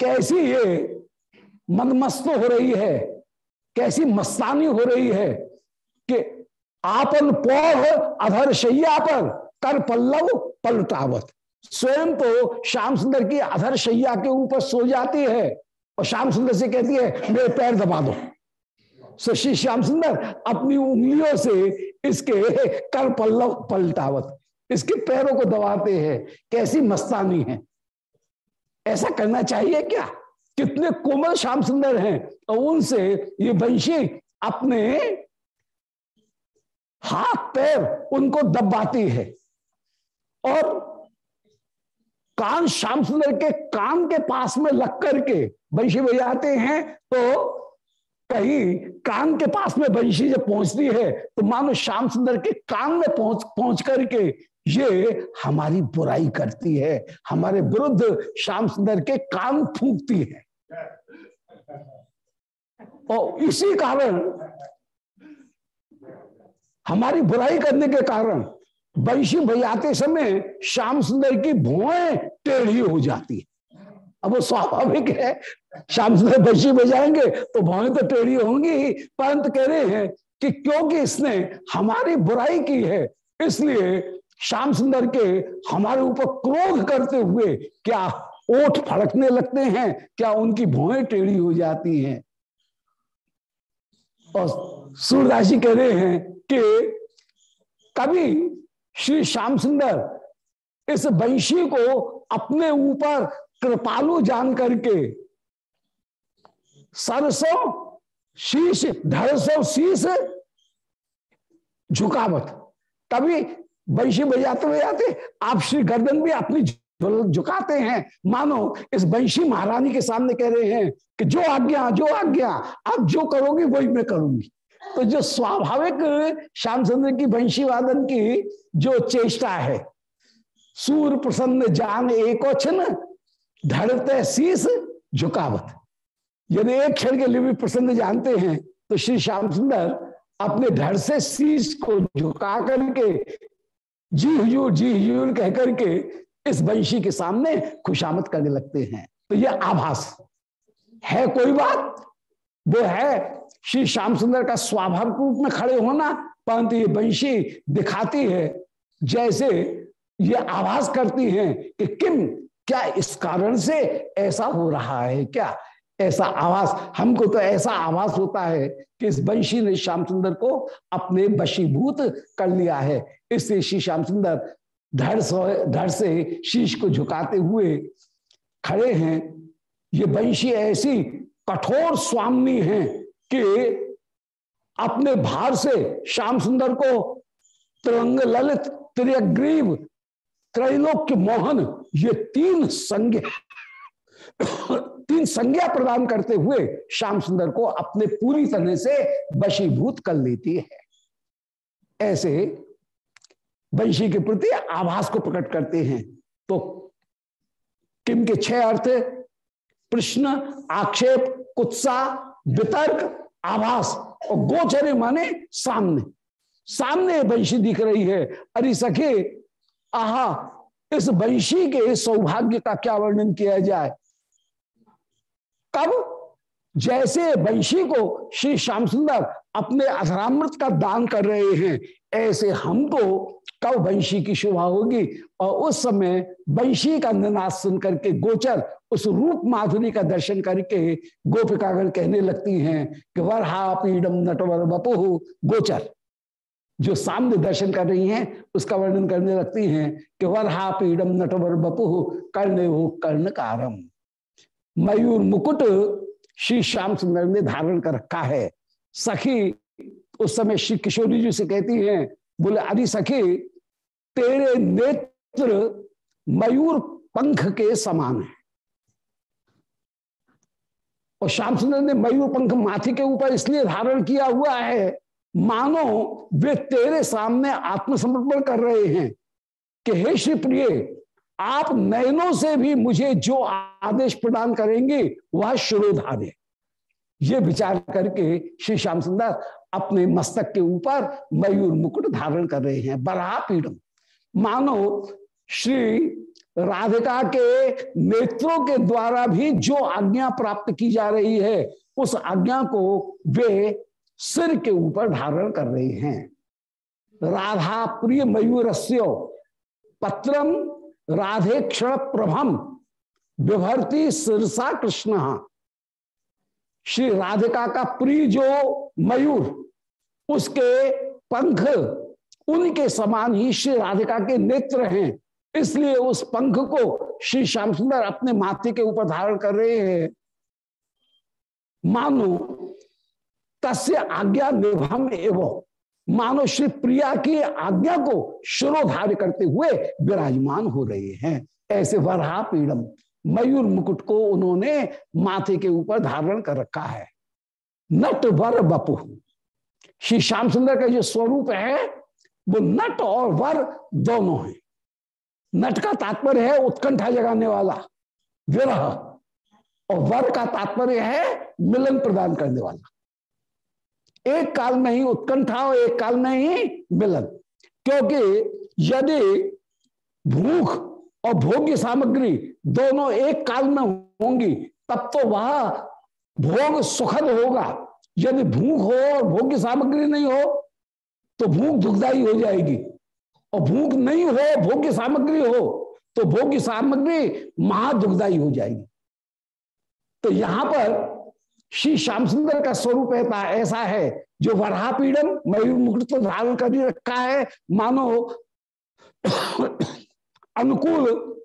कैसी ये मनमस्त हो रही है, कैसी मस्तानी हो रही है कि आपन पौध अधर शैया पर, कर पल्लव पलटावत। स्वयं तो श्याम सुंदर की अधर शैया के ऊपर सो जाती है और श्याम सुंदर से कहती है, मेरे पैर दबा दो। श्री श्याम सुंदर अपनी उंगलियों से इसके कर पल्लव पलटावत। इसके पैरों को दबाते हैं। कैसी मस्तानी है। ऐसा करना चाहिए क्या? कितने कोमल श्याम सुंदर हैं और उनसे ये वंशी अपने हाथ पैर उनको दबाती है। और कान श्याम सुंदर के कान के पास में लग करके वंशी बजाते हैं तो कहीं कान के पास में बंशी जब पहुँचती है तो मानो श्याम सुंदर के कान में पहुँच पहुँच करके ये हमारी बुराई करती है, हमारे विरुद्ध श्याम सुंदर के कान फूकती है। और इसी कारण हमारी बुराई करने के कारण बंशी बजाते समय श्याम सुंदर की भुएँ टेढ़ी हो जाती है। अब वो स्वाभाविक है श्याम सुंदर बंशी बजाएँगे तो भुएँ तो टेढ़ी होंगी ही। परंतु कह रहे हैं कि क्योंकि इसने हमारी बुराई की है, इसलिए श्याम सुंदर के हमारे ऊपर क्रोध करते हुए क्या ओठ फड़कने लगते हैं, क्या उनकी भुएँ टेढ़ी हो जाती हैं? और सूरदास जी कह रहे हैं कि कभी श्री श्याम सुंदर इस वंशी को अपने ऊपर कृपालु जान करके सरसों, शीश ढरसों शीश झुकावत कभी वंशी बजाते बजाते आप श्री गर्दन भी अपनी झुकाते हैं। मानो इस बंशी महारानी के सामने कह रहे हैं कि जो आज्ञा जो आज्ञा, आप जो करोगे वही मैं करूँगी। तो जो स्वाभाविक श्याम चंद्र की वंशी वादन की जो चेष्टा है, सूर प्रसन्न जान एक धड़ते शीस झुकावत यदि एक क्षण के लिए भी प्रसन्न जानते हैं तो श्री श्याम सुंदर अपने धड़ से शीश को झुका करके, जी हजूर जी हजूर कह करके इस वंशी के सामने खुशामद करने लगते हैं। तो यह आभास है, कोई बात? वो है श्री श्याम सुंदर का स्वाभाविक रूप में खड़े होना, परंतु ये वंशी दिखाती है, जैसे ये आभास करती हैं कि किम, क्या इस कारण से ऐसा हो रहा है क्या? ऐसा आवास हमको तो ऐसा आवास होता है कि इस वंशी ने श्याम सुंदर को अपने वशीभूत कर लिया है। इससे श्री श्याम सुंदर धड़ से शीश को झुकाते हुए खड़े हैं। ये वंशी ऐसी कठोर स्वामी हैं कि अपने भार से श्याम सुंदर को तिरंग ललित त्रियग्रीव त्रैलोक्य मोहन, ये तीन संज्ञा तीन संज्ञा प्रदान करते हुए श्याम सुंदर को अपने पूरी तरह से वशीभूत कर लेती है। ऐसे वंशी के प्रति आभास को प्रकट करते हैं। तो किम के छह अर्थ प्रश्न, आक्षेप, कुत्सा, वितर्क, आभास और गोचरे माने सामने। सामने वंशी दिख रही है। अरे सखे, आहा, इस वंशी के सौभाग्य का क्या वर्णन किया जाए? कब? जैसे वंशी को श्री श्याम सुंदर अपने अधरामृत का दान कर रहे हैं, ऐसे हमको कब वंशी की शोभा होगी? और उस समय वंशी का निनाश सुन करके गोचर उस रूप माधुरी का दर्शन करके गोपिकागण कहने लगती हैं कि वरहा पीडम नटवर बपु गोचर, जो सामने दर्शन कर रही हैं, उसका वर्णन करने लगती हैं कि वरहा पीडम नटवर बपु कर्ण हो कर्ण कारम मयूर मुकुट श्री श्याम सुंदर ने धारण कर रखा है। सखी, उस समय श्री किशोरी जी से कहती हैं, बोले, अरे सखी, तेरे नेत्र मयूर पंख के समान है। और श्याम सुंदर ने मयूर पंख माथी के ऊपर इसलिए धारण किया हुआ है, मानो वे तेरे सामने आत्मसमर्पण कर रहे हैं कि, हे श्री प्रिय आप नयनों से भी मुझे जो आदेश प्रदान करेंगे, वह शुरोधार है। ये विचार करके श्री श्याम सुंदर अपने मस्तक के ऊपर मयूर मुकुट धारण कर रहे हैं। बराह पीड़म मानो श्री राधिका के नेत्रों के द्वारा भी जो आज्ञा प्राप्त की जा रही है, उस आज्ञा को वे सिर के ऊपर धारण कर रहे हैं। राधा प्रिय मयूरस्यो पत्रम राधे क्षण प्रभम, विभरती सिरसा कृष्ण। श्री राधिका का प्रिय जो मयूर, उसके पंख उनके समान ही श्री राधिका के नेत्र हैं। इसलिए उस पंख को श्री श्याम सुंदर अपने माथे के ऊपर धारण कर रहे हैं। मानो तस्य आज्ञा निभम एवं मानो श्री प्रिया की आज्ञा को शिरोधार्य करते हुए विराजमान हो रहे हैं। ऐसे वरहा पीड़म, मयूर मुकुट को उन्होंने माथे के ऊपर धारण कर रखा है। नट वर बपु। श्री श्याम सुंदर का जो स्वरूप है, वो नट और वर दोनों है। नट का तात्पर्य है उत्कंठा जगाने वाला, विरह। और वर का तात्पर्य है मिलन प्रदान करने वाला। एक काल में ही उत्कंठा और एक काल में ही मिलन। क्योंकि यदि भूख और भोग्य सामग्री दोनों एक काल में होंगी, तब तो वह भोग सुखद होगा। यदि भूख हो और भोग्य सामग्री नहीं हो तो भूख दुखदाई हो जाएगी। और भूख नहीं हो, भोग्य सामग्री हो तो भोग्य सामग्री महादुखदाई हो जाएगी। तो यहाँ पर श्री श्याम सुंदर का स्वरूप ऐसा ऐसा है, जो वरहा मयूर मुकुट तो धारण कर रखा है। मानो अनुकूल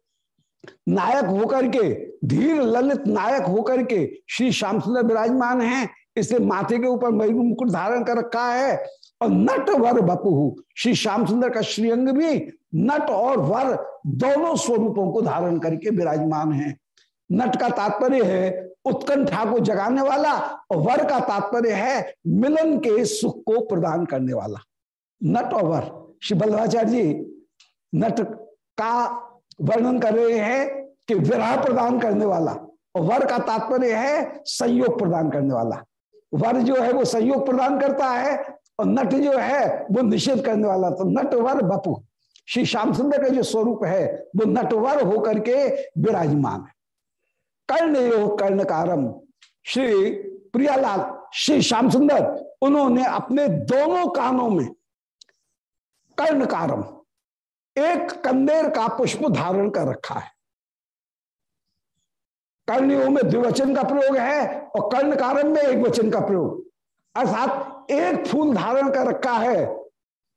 नायक होकर के, धीर ललित नायक होकर के श्री श्याम सुंदर विराजमान हैं इसलिए माथे के ऊपर मयूर मुकुट धारण कर रखा है। और नट वर बपु, श्री श्याम सुंदर का श्रीअंग भी नट और वर दोनों स्वरूपों को धारण करके विराजमान है। नट का तात्पर्य है उत्कंठा को जगाने वाला और वर का तात्पर्य है मिलन के सुख को प्रदान करने वाला। नट और वर। श्री बल्लभाचार्य जी, नट का वर्णन कर रहे हैं कि विराह प्रदान करने वाला और वर का तात्पर्य है संयोग प्रदान करने वाला। वर जो है वो संयोग प्रदान करता है और नट जो है वो निषेध करने वाला। तो नट, वर, बपु। श्री श्याम सुंदर का जो स्वरूप है वो नटवर होकर के विराजमान है। कर्ण योग कर्ण कारम श्री प्रियालाल, श्री श्याम सुंदर उन्होंने अपने दोनों कानों में कर्ण कारम एक कंदेर का पुष्प धारण कर रखा है। कर्णियों में द्विवचन का प्रयोग है और कर्ण कारण में एक वचन का प्रयोग। अर्थात एक फूल धारण कर रखा है,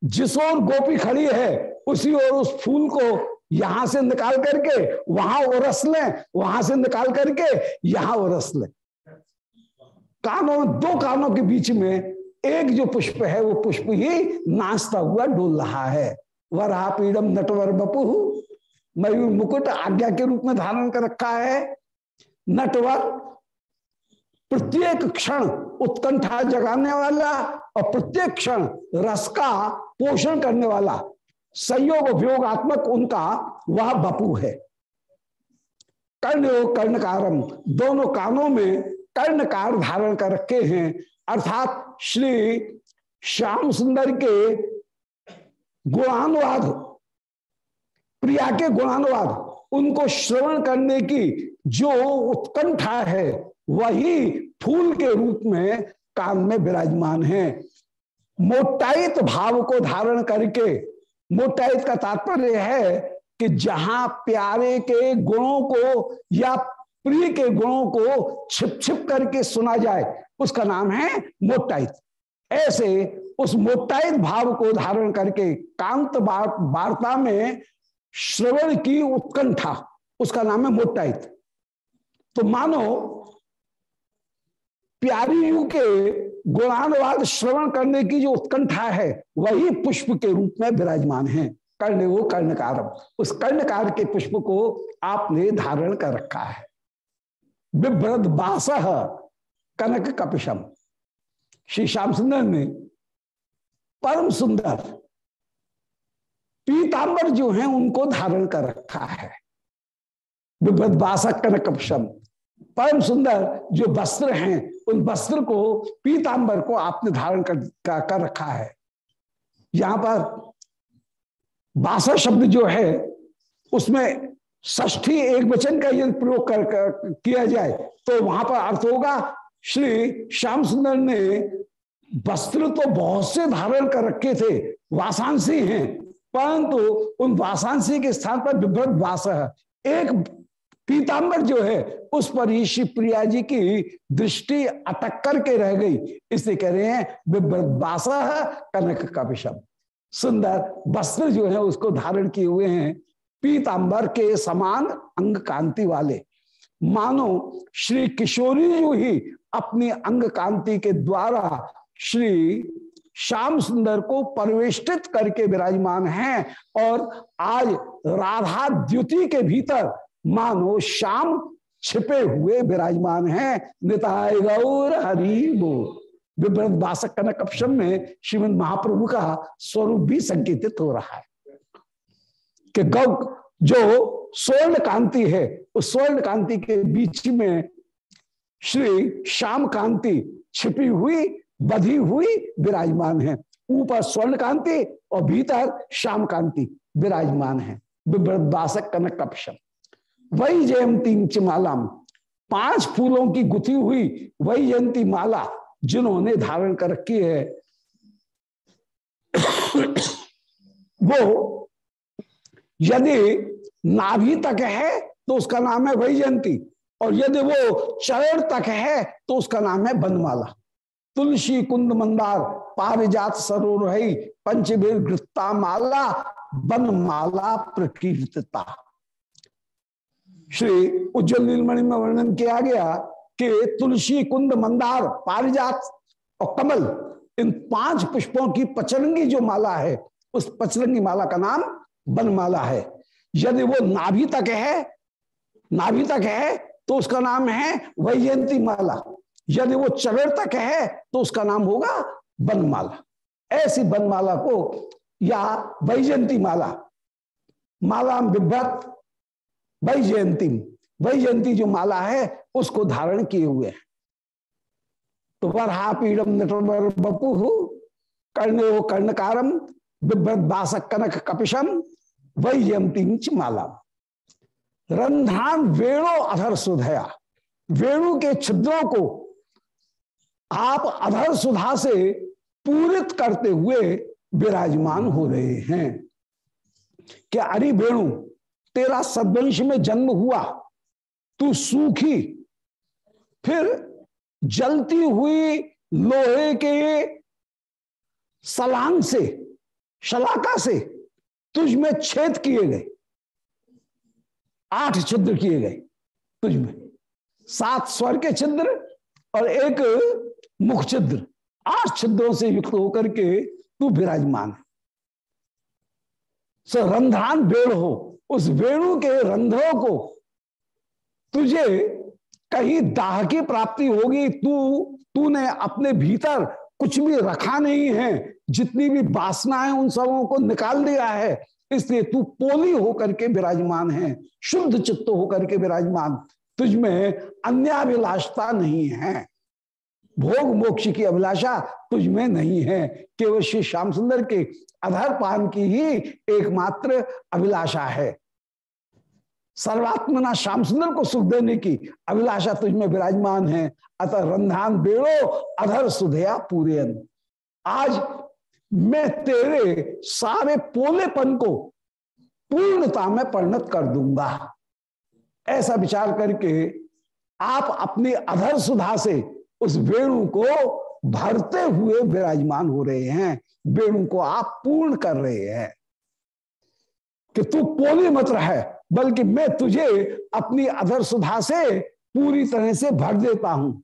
जिस ओर गोपी खड़ी है, उसी ओर उस फूल को यहाँ से निकाल करके, वहाँ उरस लें, वहाँ से निकाल करके, यहाँ उरस लें। कानों, दो कानों के बीच में एक जो पुष्प है, वो पुष्प ही नाचता हुआ डोल रहा है। वरहा पीड़म नटवर बपु। मयूर मुकुट आज्ञा के रूप में धारण कर रखा है। नटवर, प्रत्येक क्षण उत्कंठा जगाने वाला और प्रत्येक क्षण रस का पोषण करने वाला संयोग उपयोगात्मक उनका वह बपू है। कर्ण कर्णकारम दोनों कानों में कर्णकार धारण कर रखे हैं। अर्थात श्री श्याम सुंदर के गुणानुवाद, प्रिया के गुणानुवाद, उनको श्रवण करने की जो उत्कंठा है, वही फूल के रूप में कान में विराजमान है। मोटाइत भाव को धारण करके मोटाइत का तात्पर्य है कि जहाँ प्यारे के गुणों को या प्रिय के गुणों को छिप छिप करके सुना जाए, उसका नाम है मोटाइत ऐसे उस मोटाइत भाव को धारण करके कांत वार्ता में श्रवण की उत्कंठा, उसका नाम है मोटाइत तो मानो प्यारी के गुणानुवाद श्रवण करने की जो उत्कंठा है, वही पुष्प के रूप में विराजमान है। कर्ण वो कर्णकार। उस कर्णकार के पुष्प को आपने धारण कर रखा है। बिभ्रत बास कनक कपिशम। श्री श्याम सुंदर ने परम सुंदर पीतांबर जो है, उनको धारण कर रखा है। विभ्रत बासक कनक कपिशम। परम सुंदर जो वस्त्र हैं उन वस्त्र को पीतांबर को आपने धारण कर, कर रखा है। यहाँ पर बासा शब्द जो है उसमें ष्ठी एक वचन का यदि प्रयोग कर, कर किया जाए तो वहाँ पर अर्थ होगा श्री श्याम सुंदर ने वस्त्र तो बहुत से धारण कर रखे थे वासांसी हैं परंतु उन वासांसी के स्थान पर विभ्रत वास एक पीताम्बर जो है, उस पर ही शिव प्रिया जी की दृष्टि अटक करके रह गई। इसलिए कह रहे हैं विभ्रबासा कनक का विषम। सुंदर वस्त्र जो है, उसको धारण किए हुए हैं पीतांबर के समान अंग कांति वाले। मानो, श्री किशोरी जी ही अपनी अंग कांति के द्वारा श्री श्याम सुंदर को परिवेष्टित करके विराजमान हैं और आज राधा द्युति के भीतर मानो श्याम छिपे हुए विराजमान हैं। निताय गौर हरि बोल। विभ्रत बासक कनक अपशम में श्रीमद महाप्रभु का स्वरूप भी संकेतित हो रहा है कि गौ जो स्वर्ण कांति है, उस स्वर्ण कांति के बीच में श्री श्याम कांति छिपी हुई, बधी हुई विराजमान है। ऊपर स्वर्ण कांति और भीतर श्याम कांति विराजमान है। विभ्रत बासक कनक कपशम। वही जयंती चिमालाम पाँच फूलों की गुथी हुई वही जयंती माला जिन्होंने धारण कर रखी है। वो यदि नाभि तक है तो उसका नाम है वैजयंती और यदि वो चरण तक है तो उसका नाम है बनमाला। तुलसी, कुंद, मंदार, पारिजात सरोर पंचबीर गृत्ता माला बनमाला प्रकीर्तता। श्री उज्जवल नीलमणि में वर्णन किया गया कि तुलसी, कुंद, मंदार, पारिजात और कमल, इन पाँच पुष्पों की पचरंगी जो माला है, उस पचरंगी माला का नाम बनमाला है। यदि वो नाभि तक है, नाभि तक है तो उसका नाम है वैजयंती माला। यदि वो चरण तक है तो उसका नाम होगा बनमाला। ऐसी बनमाला को या वैजयंती माला माला बिभ्रत वैजयंती। वैजयंती जो माला है, उसको धारण किए हुए हैं। तो वरहा पीड़म नटवर बपु, कर्ण कर्णकारम बिभ्रत बासक कनक कपिशम वैजयंती माला। रंध्रान वेणु अधर सुधया। वेणु के छिद्रों को आप अधर सुधा से पूरित करते हुए विराजमान हो रहे हैं। क्या अरे वेणु तेरा सदवंश में जन्म हुआ, तू सूखी। फिर जलती हुई लोहे के सलांग से, शलाका से तुझ में छेद किए गए। आठ छिद्र किए गए तुझ में। सात स्वर के छिद्र और एक मुख छिद्र। आठ छिद्रों से युक्त होकर के तू विराजमान है। रंध्रान वेण हो उस वेणु के रंध्रों को तुझे कहीं दाह की प्राप्ति होगी, तू, तूने अपने भीतर कुछ भी रखा नहीं है, जितनी भी वासनाएँ उन सबों को निकाल दिया है, इसलिए तू पोली होकर के विराजमान है, शुद्ध चित्त होकर के विराजमान तुझमें अन्याभिलाषता नहीं है। भोग मोक्ष की अभिलाषा तुझमें नहीं है, केवल श्री श्याम सुंदर के अधर पान की ही एकमात्र अभिलाषा है। सर्वात्मना श्याम सुंदर को सुख देने की अभिलाषा तुझमें विराजमान है। अतः रंधान बेड़ो, अधर सुधया पूरे आज मैं तेरे सारे पोलेपन को पूर्णता में परिणत कर दूँगा। ऐसा विचार करके आप अपनी अधर सुधा से उस वेणु को भरते हुए विराजमान हो रहे हैं। वेणु को आप पूर्ण कर रहे हैं। कि तू पोली मत रहे बल्कि मैं तुझे अपनी अधर सुधा से पूरी तरह से भर देता हूँ।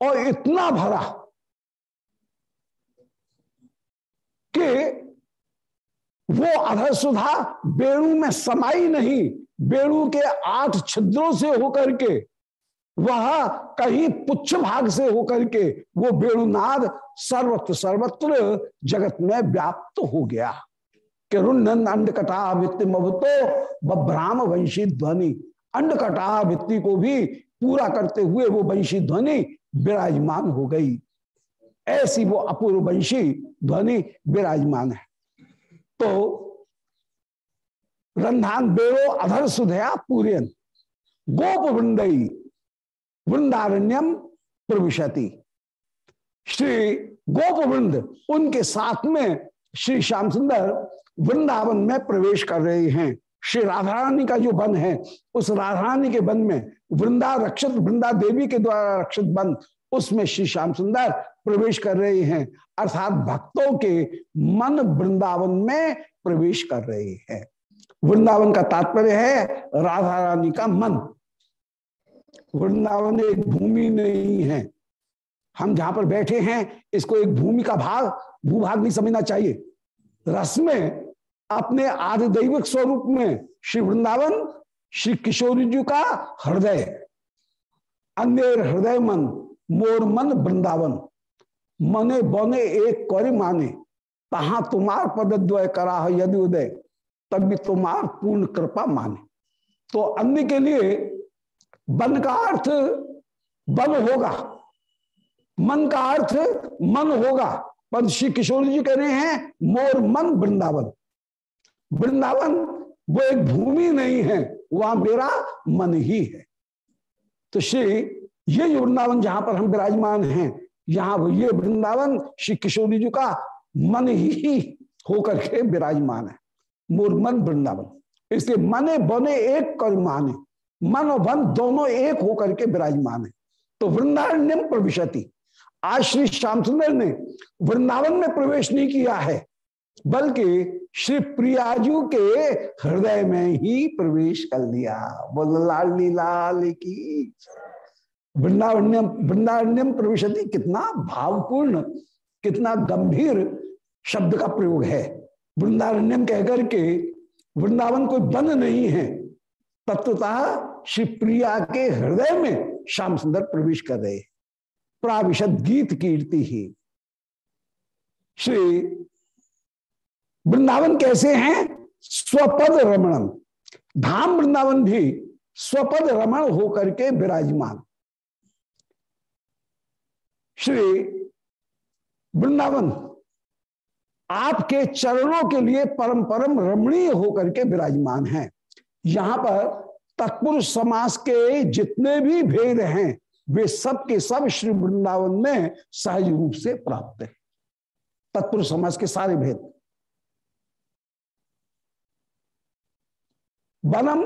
और इतना भरा कि वो अधर सुधा बेणु में समाई नहीं, बेणु के आठ छिद्रों से होकर के, वह कहीं पुच्छ भाग से होकर के, वो बेणुनाद सर्वत्र सर्वत्र जगत में व्याप्त हो गया। कि रुन्नन अंडकटा वित्त मभुतो ब्राह्म वंशी ध्वनि अंडकटा वित्ती को भी पूरा करते हुए वो वंशी ध्वनि विराजमान हो गई। ऐसी वो अपूर्व वंशी ध्वनि विराजमान है। तो रंधान बेरो अधर सुधया पूर्यन। गोप वृंदई वृंदारण्यम प्रविशति। श्री गोप वृंद उनके साथ में श्री श्याम सुंदर वृंदावन में प्रवेश कर रहे हैं। श्री राधा रानी का जो वन है, उस राधा रानी के वन में वृंदा रक्षित, वृंदा देवी के द्वारा रक्षित वन, उसमें श्री श्याम सुंदर प्रवेश कर रहे हैं। अर्थात भक्तों के मन वृंदावन में प्रवेश कर रहे हैं। वृंदावन का तात्पर्य है राधा रानी का मन। वृंदावन एक भूमि नहीं है। हम जहाँ पर बैठे हैं, इसको एक भूमि का भाग भूभाग नहीं समझना चाहिए। रस में अपने आदि दैविक स्वरूप में श्री वृंदावन, श्री किशोरी जी का हृदय अन्य हृदय मन, मोर मन वृंदावन। मने बने एक कर माने, तहा तुम्हार पदद्वय करा यदि उदय, तभी तुम्हार पूर्ण कृपा माने। तो अन्य के लिए वन का अर्थ वन होगा। मन का अर्थ मन होगा। पर श्री किशोर जी कह रहे हैं, मोर मन वृंदावन। वृंदावन, वो एक भूमि नहीं है, वहाँ मेरा मन ही है। तो श्री, ये जो वृंदावन जहाँ पर हम विराजमान हैं, यहाँ ये वृंदावन श्री किशोरी जी का मन ही होकर के विराजमान है। मोर मन वृंदावन। इसलिए मने बने एक कर माने। मन और वन दोनों एक होकर के विराजमान है। तो वृंदारण्यम प्रविशति। आज श्री श्याम सुंदर ने वृंदावन में प्रवेश नहीं किया है, बल्कि श्री प्रियाजू के हृदय में ही प्रवेश कर लिया। बोल, लाल लाल की। वृंदावन्यम वृंदावन्यम प्रवेशति कितना भावपूर्ण, कितना गंभीर शब्द का प्रयोग है। वृंदारण्यम कहकर के वृंदावन कोई बंद नहीं है। तत्वतः श्री प्रिया के हृदय में श्याम सुंदर प्रवेश कर रहे प्राविशद गीत कीर्ति ही। श्री वृंदावन कैसे हैं? स्वपद रमणम। धाम वृंदावन भी स्वपद रमण होकर के विराजमान। श्री वृंदावन आपके चरणों के लिए परम परम रमणीय होकर के विराजमान है। यहाँ पर तत्पुरुष समास के जितने भी भेद हैं वे सब के सब श्री वृंदावन में सहज रूप से प्राप्त है। तत्पुरुष समाज के सारे भेद। वनम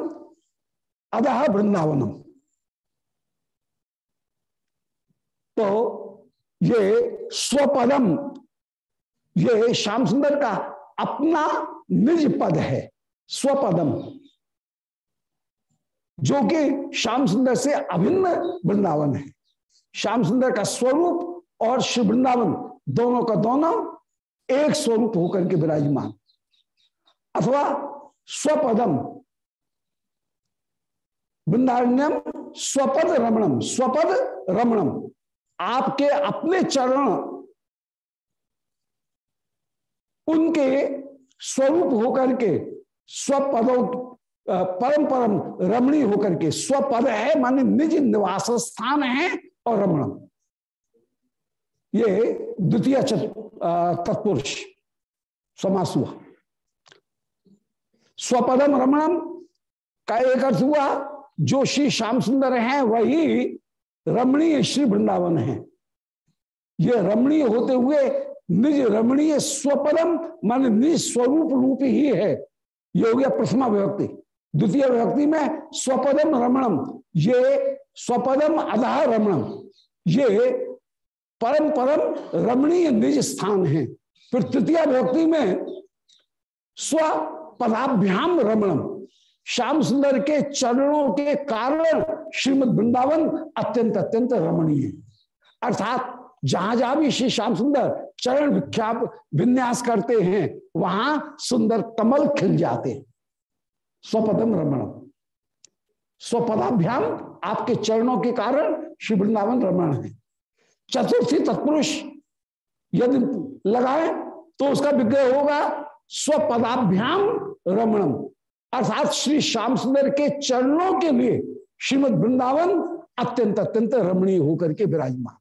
अदह वृंदावनम। तो ये स्वपदम, ये श्याम सुंदर का अपना निज पद है, स्वपदम। जो कि श्याम सुंदर से अभिन्न वृंदावन है। श्याम सुंदर का स्वरूप और शिव वृंदावन दोनों का दोनों एक स्वरूप होकर के विराजमान। अथवा स्वपदम, वृंदारण्यम स्वपद रमणम स्वपद रमणम, आपके अपने चरण उनके स्वरूप होकर के स्वपदों परम परम रमणी होकर के स्वपद है, माने निज निवास स्थान है और रमणम। ये द्वितीय तत्पुरुष समास हुआ। स्वपदम रमणम का एक अर्थ हुआ, जो श्री श्याम सुंदर है, वही रमणीय श्री वृंदावन है। ये रमणीय होते हुए निज रमणीय स्वपदम, मान निज स्वरूप रूप ही है। ये हो गया प्रथमा विभक्ति। द्वितीय विभक्ति में स्वपदम रमणम, ये स्वपदम अधः रमणम, ये परम परम रमणीय निज स्थान है। फिर तृतीय विभक्ति में स्व पदाभ्याम रमणम, श्याम सुंदर के चरणों के कारण श्रीमद वृंदावन अत्यंत अत्यंत रमणीय। अर्थात जहाँ जहाँ भी श्री श्याम सुंदर चरण विख्याप विन्यास करते हैं, वहाँ सुंदर कमल खिल जाते स्वपदम रमणम। स्वपदाभ्याम आपके चरणों के कारण श्री वृंदावन रमण है। चतुर्थी तत्पुरुष यदि लगाए तो उसका विग्रह होगा स्वपदाभ्याम रमणम। अर्थात श्री श्याम सुंदर के चरणों के लिए श्रीमद वृंदावन अत्यंत अत्यंत रमणीय होकर के विराजमान।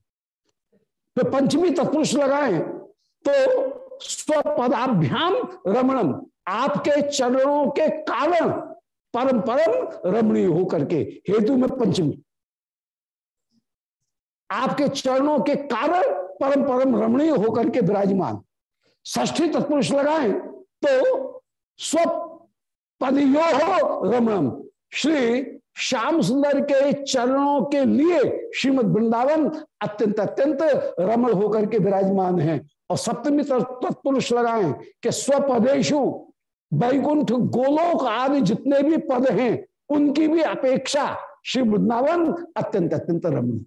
तो पंचमी तत्पुरुष लगाए तो स्वपदाभ्याम रमणम। आपके चरणों के कारण परम परम रमणीय होकर के हेतु में पंचमी। आपके चरणों के कारण परम परम रमणीय होकर के विराजमान। ष्ठी तत्पुरुष लगाए तो हो रमणम। श्री श्याम सुंदर के चरणों के लिए श्रीमद वृंदावन अत्यंत अत्यंत रमण होकर के विराजमान है। और सप्तमी तत्पुरुष लगाए कि स्वपदेशु वैकुंठ गोलोक आदि जितने भी पद हैं, उनकी भी अपेक्षा श्री वृंदावन अत्यंत अत्यंत रमणीय।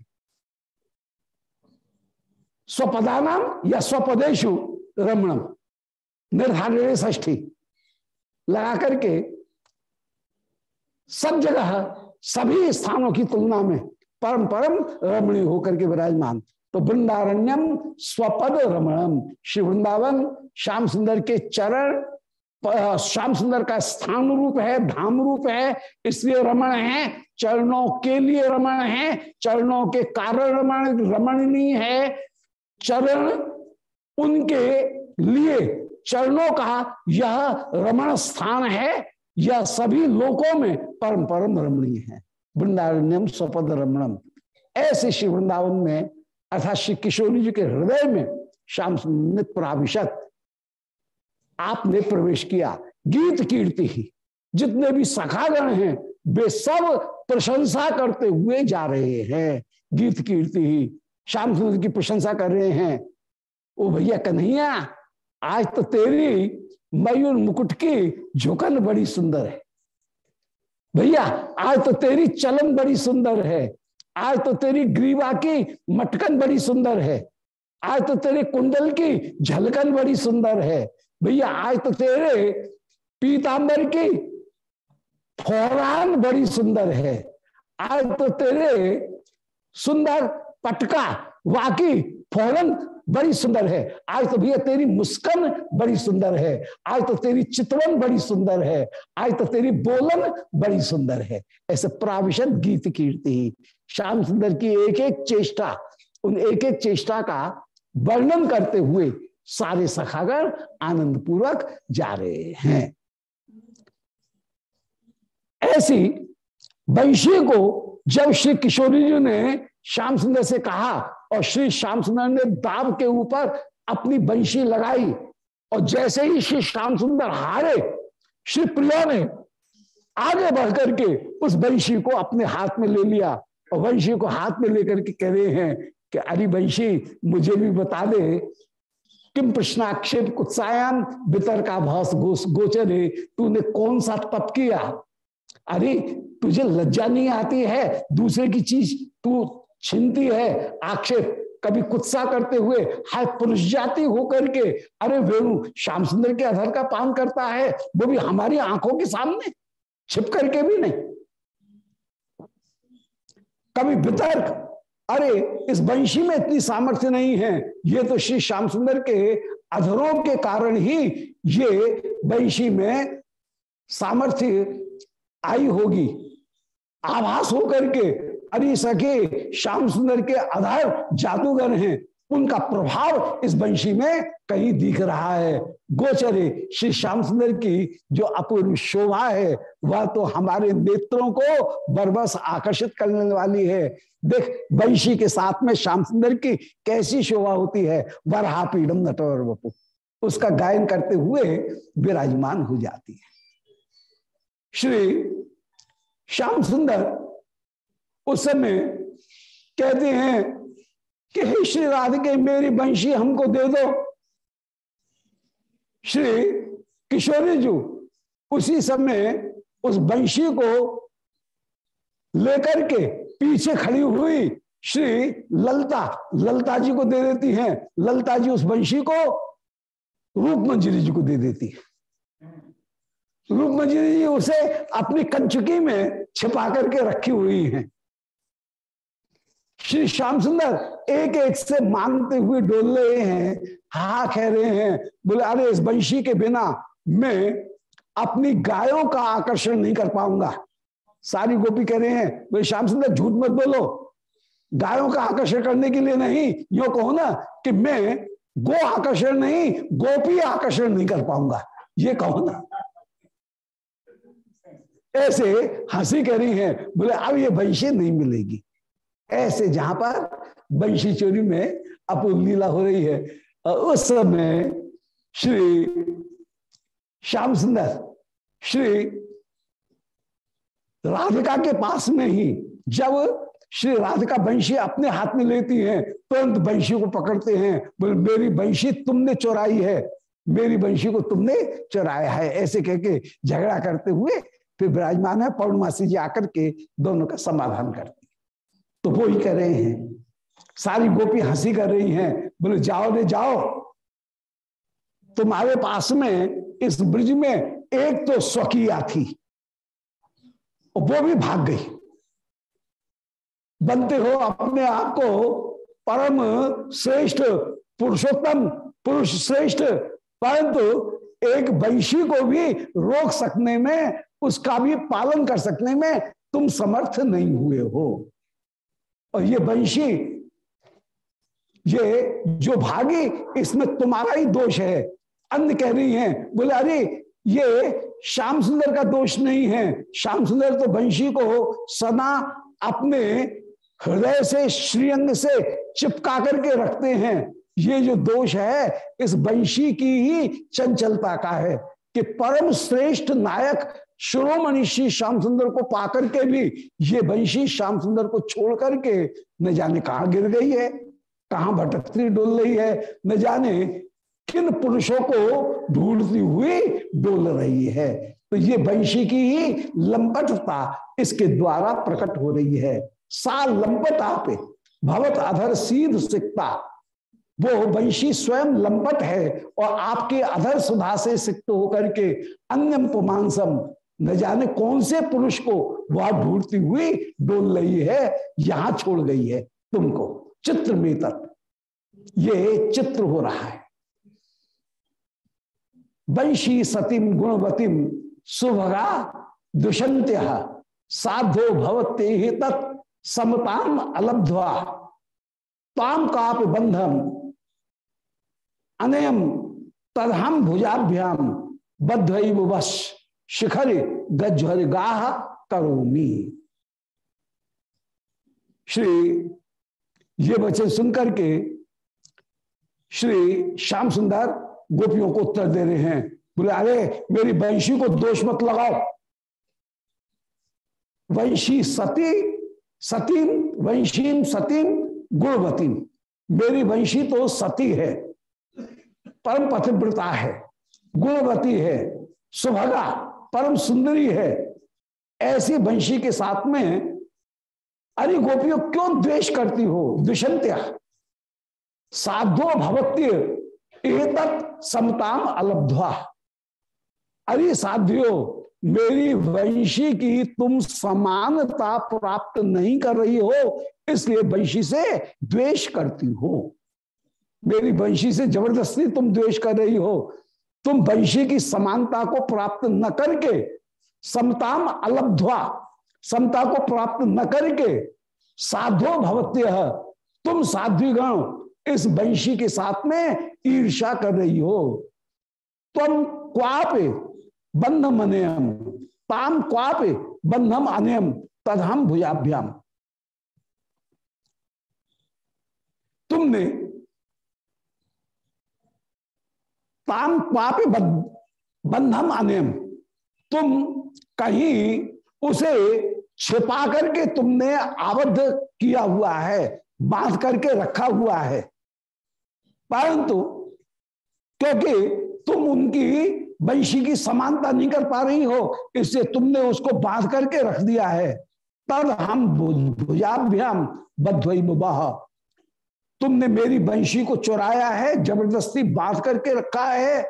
स्वपदानाम या स्वपदेशु रमणम, निर्धारण ष्ठी लगा करके सब जगह, सभी स्थानों की तुलना में परम परम रमणीय होकर के विराजमान। तो वृंदारण्यम स्वपद रमणम, श्री वृंदावन श्याम सुंदर के चरण श्याम सुंदर का स्थान रूप है, धाम रूप है, इसलिए रमण है, चरणों के लिए रमण है, चरणों के कारण रमण रमणनीय है, चरण उनके लिए, चरणों का यह रमण स्थान है, यह सभी लोकों में परम परम रमणीय है। वृंदारण्यम स्वपद रमणम। ऐसे श्री वृंदावन में, अर्थात श्री किशोरी जी के हृदय में, श्याम सुंदर प्राविशत आपने प्रवेश किया। गीत कीर्ति ही। जितने भी सखागण हैं, वे सब प्रशंसा करते हुए जा रहे हैं। गीत कीर्ति ही। श्याम सुंदर की प्रशंसा कर रहे हैं। ओ भैया कन्हैया, आज तो तेरी मयूर मुकुट की झुकन बड़ी सुंदर है। भैया, आज तो तेरी चलन बड़ी सुंदर है। आज तो तेरी ग्रीवा की मटकन बड़ी सुंदर है। आज तो तेरे कुंडल की झलकन बड़ी सुंदर है। भैया, आज तो तेरे पीतांबर की फौरान बड़ी सुंदर है। आज तो तेरे सुंदर पटका, वाकी फ़ौरन बड़ी सुंदर है। आज तो भैया, तेरी मुस्कन बड़ी सुंदर है। आज तो तेरी चितवन बड़ी सुंदर है। आज तो तेरी बोलन बड़ी सुंदर है। ऐसे प्राविशद गीत कीर्ति, श्याम सुंदर की एक एक चेष्टा, उन एक एक चेष्टा का वर्णन करते हुए सारे सखागण आनंद पूर्वक जा रहे हैं। ऐसी वंशी को जब श्री किशोरी जी ने श्याम सुंदर से कहा और श्री श्याम सुंदर ने दाब के ऊपर अपनी बंशी लगाई और जैसे ही श्री श्याम सुंदर हारे, श्री प्रिया ने आगे बढ़ करके उस वंशी को अपने हाथ में ले लिया और वंशी को हाथ में लेकर के कह रहे हैं कि, अरे वंशी, मुझे भी बता दे किम प्रश्नाक्षेप कुत्सायाम बितर का भाष गोचर है? तूने कौन सा तप किया? अरे, तुझे लज्जा नहीं आती है? दूसरे की चीज़ तू छिनती है? आक्षेप, कभी कुत्सा करते हुए हाय पुरुष जाति होकर के, अरे वेणु, श्याम सुंदर के अधर का पान करता है, वो भी हमारी आँखों के सामने? छिप करके भी नहीं। कभी वितर्क अरे, इस वंशी में इतनी सामर्थ्य नहीं है। ये तो श्री श्याम सुंदर के अधरों के कारण ही ये वंशी में सामर्थ्य आई होगी। आभास होकर के, अरे सके श्याम सुंदर के आधार जादूगर हैं। उनका प्रभाव इस वंशी में कहीं दिख रहा है। गोचरे श्री श्याम सुंदर की जो अपूर्व शोभा है, वह तो हमारे नेत्रों को बरबस आकर्षित करने वाली है। देख, वंशी के साथ में श्याम सुंदर की कैसी शोभा होती है। वरहा पीड़म नटवर बपू उसका गायन करते हुए विराजमान हो जाती है। श्री श्याम सुंदर उस समय कहते हैं कि हे श्री राधिके, मेरी बंशी हमको दे दो। श्री किशोरी जी, उसी समय उस बंशी को लेकर के पीछे खड़ी हुई श्री ललता ललता जी को दे देती हैं। ललता जी उस वंशी को रूप मंजरी जी को दे देती है। रूप मंजरी जी उसे अपनी कंचुकी में छिपा करके रखी हुई हैं। श्री श्याम सुंदर एक एक से मांगते हुए डोल रहे हैं, हा कह रहे हैं, बोले, अरे, इस वंशी के बिना मैं अपनी गायों का आकर्षण नहीं कर पाऊँगा। सारी गोपी कह रहे हैं, बोले, श्याम सुंदर, झूठ मत बोलो। गायों का आकर्षण करने के लिए नहीं, यो कहो ना कि मैं गो आकर्षण नहीं, गोपी आकर्षण नहीं कर पाऊँगा। ये कहो ना। ऐसे हँसी कह रही है, बोले, अब ये वंशी नहीं मिलेगी। ऐसे जहाँ पर बंशी चोरी में अपूर्व लीला हो रही है। और उस समय श्री श्याम सुंदर, श्री राधिका के पास में ही जब श्री राधिका बंशी अपने हाथ में लेती हैं, तुरंत बंशी को पकड़ते हैं, बोले, मेरी बंशी तुमने चोराई है, मेरी वंशी को तुमने चोराया है। ऐसे कह के झगड़ा करते हुए फिर विराजमान है, पौर्णमासी जी आकर के दोनों का समाधान करती तो वो ही कह रहे हैं सारी गोपी हँसी कर रही हैं। बोले, जाओ रे, जाओ। तुम्हारे पास में, इस ब्रिज में एक तो स्वकीया थी। वो भी भाग गई। बनते हो अपने आप को परम श्रेष्ठ, पुरुषोत्तम, पुरुष श्रेष्ठ, परंतु एक वंशी को भी रोक सकने में, उसका भी पालन कर सकने में तुम समर्थ नहीं हुए हो। और ये वंशी ये जो भागी, इसमें तुम्हारा ही दोष है। अन्य कह रही हैं, बोले, अरे, ये श्याम सुंदर का दोष नहीं है। श्याम सुंदर तो वंशी को सदा अपने हृदय से, श्रीअंग से चिपका करके रखते हैं। ये जो दोष है, इस वंशी की ही चंचलता का है कि परम श्रेष्ठ नायक शिरोमणि श्री श्याम सुंदर को पाकर के भी ये वंशी श्याम सुंदर को छोड़ करके न जाने कहा गिर गई है। कहाँ भटकती डोल रही है? न जाने किन पुरुषों को ढूंढती हुई डोल रही है। तो ये वंशी की ही लंबटता इसके द्वारा प्रकट हो रही है। सा लंबटा पे भवत अधर सीध सिकता। वो वंशी स्वयं लंबट है और आपके अधर सुधा से सिक्त होकर के अन्यम पुमांसम न जाने कौन से पुरुष को वह ढूंढती हुई डोल रही है, यहाँ छोड़ गई है तुमको। चित्र में ये चित्र हो रहा है। वंशी सतीम गुणवतीम सुभगा दुष्यंत्य साधो भवते ही तत् समताम अलब्ध्वा। ताम काप बंधम अनयम तदहम भुजाभ्याम बद्ध वश शिखर गज्जर गाह करोमी। श्री ये वचन सुनकर के श्री श्याम सुंदर गोपियों को उत्तर दे रहे हैं। बोले, अरे, मेरी वंशी को दोष मत लगाओ। वंशी सती, सतीम, वंशीम सतीम, गुणवतीम। मेरी वंशी तो सती है, परम पतिव्रता है, गुणवती है, सुभगा, परम सुंदरी है। ऐसी वंशी के साथ में अरे गोपियों, क्यों द्वेष करती हो? दुष्यंत्या साधो भवत्य एक समताम अलब्ध्वा। अरे साध्यो, मेरी वंशी की तुम समानता प्राप्त नहीं कर रही हो, इसलिए वंशी से द्वेष करती हो। मेरी वंशी से ज़बरदस्ती तुम द्वेष कर रही हो। तुम वंशी की समानता को प्राप्त न करके समताम अलब्ध्वा। समता को प्राप्त न करके साधो भवत्य। तुम साध्वीगण, इस वंशी के साथ में ईर्षा कर रही हो। तुम क्वाप बंध मनयम ताम क्वाप बंधम अनयम। तदहम भुजाभ्याम। तुमने ताम क्वाप बंधम अनयम। तुम कहीं उसे छिपा करके तुमने आबद्ध किया हुआ है, बाँध करके रखा हुआ है। परंतु क्योंकि तुम उनकी वंशी की समानता नहीं कर पा रही हो, इसलिए तुमने उसको बाँध करके रख दिया है। तब हम भुजाभ्याम बद्धई मुबाह तुमने मेरी वंशी को चुराया है, ज़बरदस्ती बाँध करके रखा है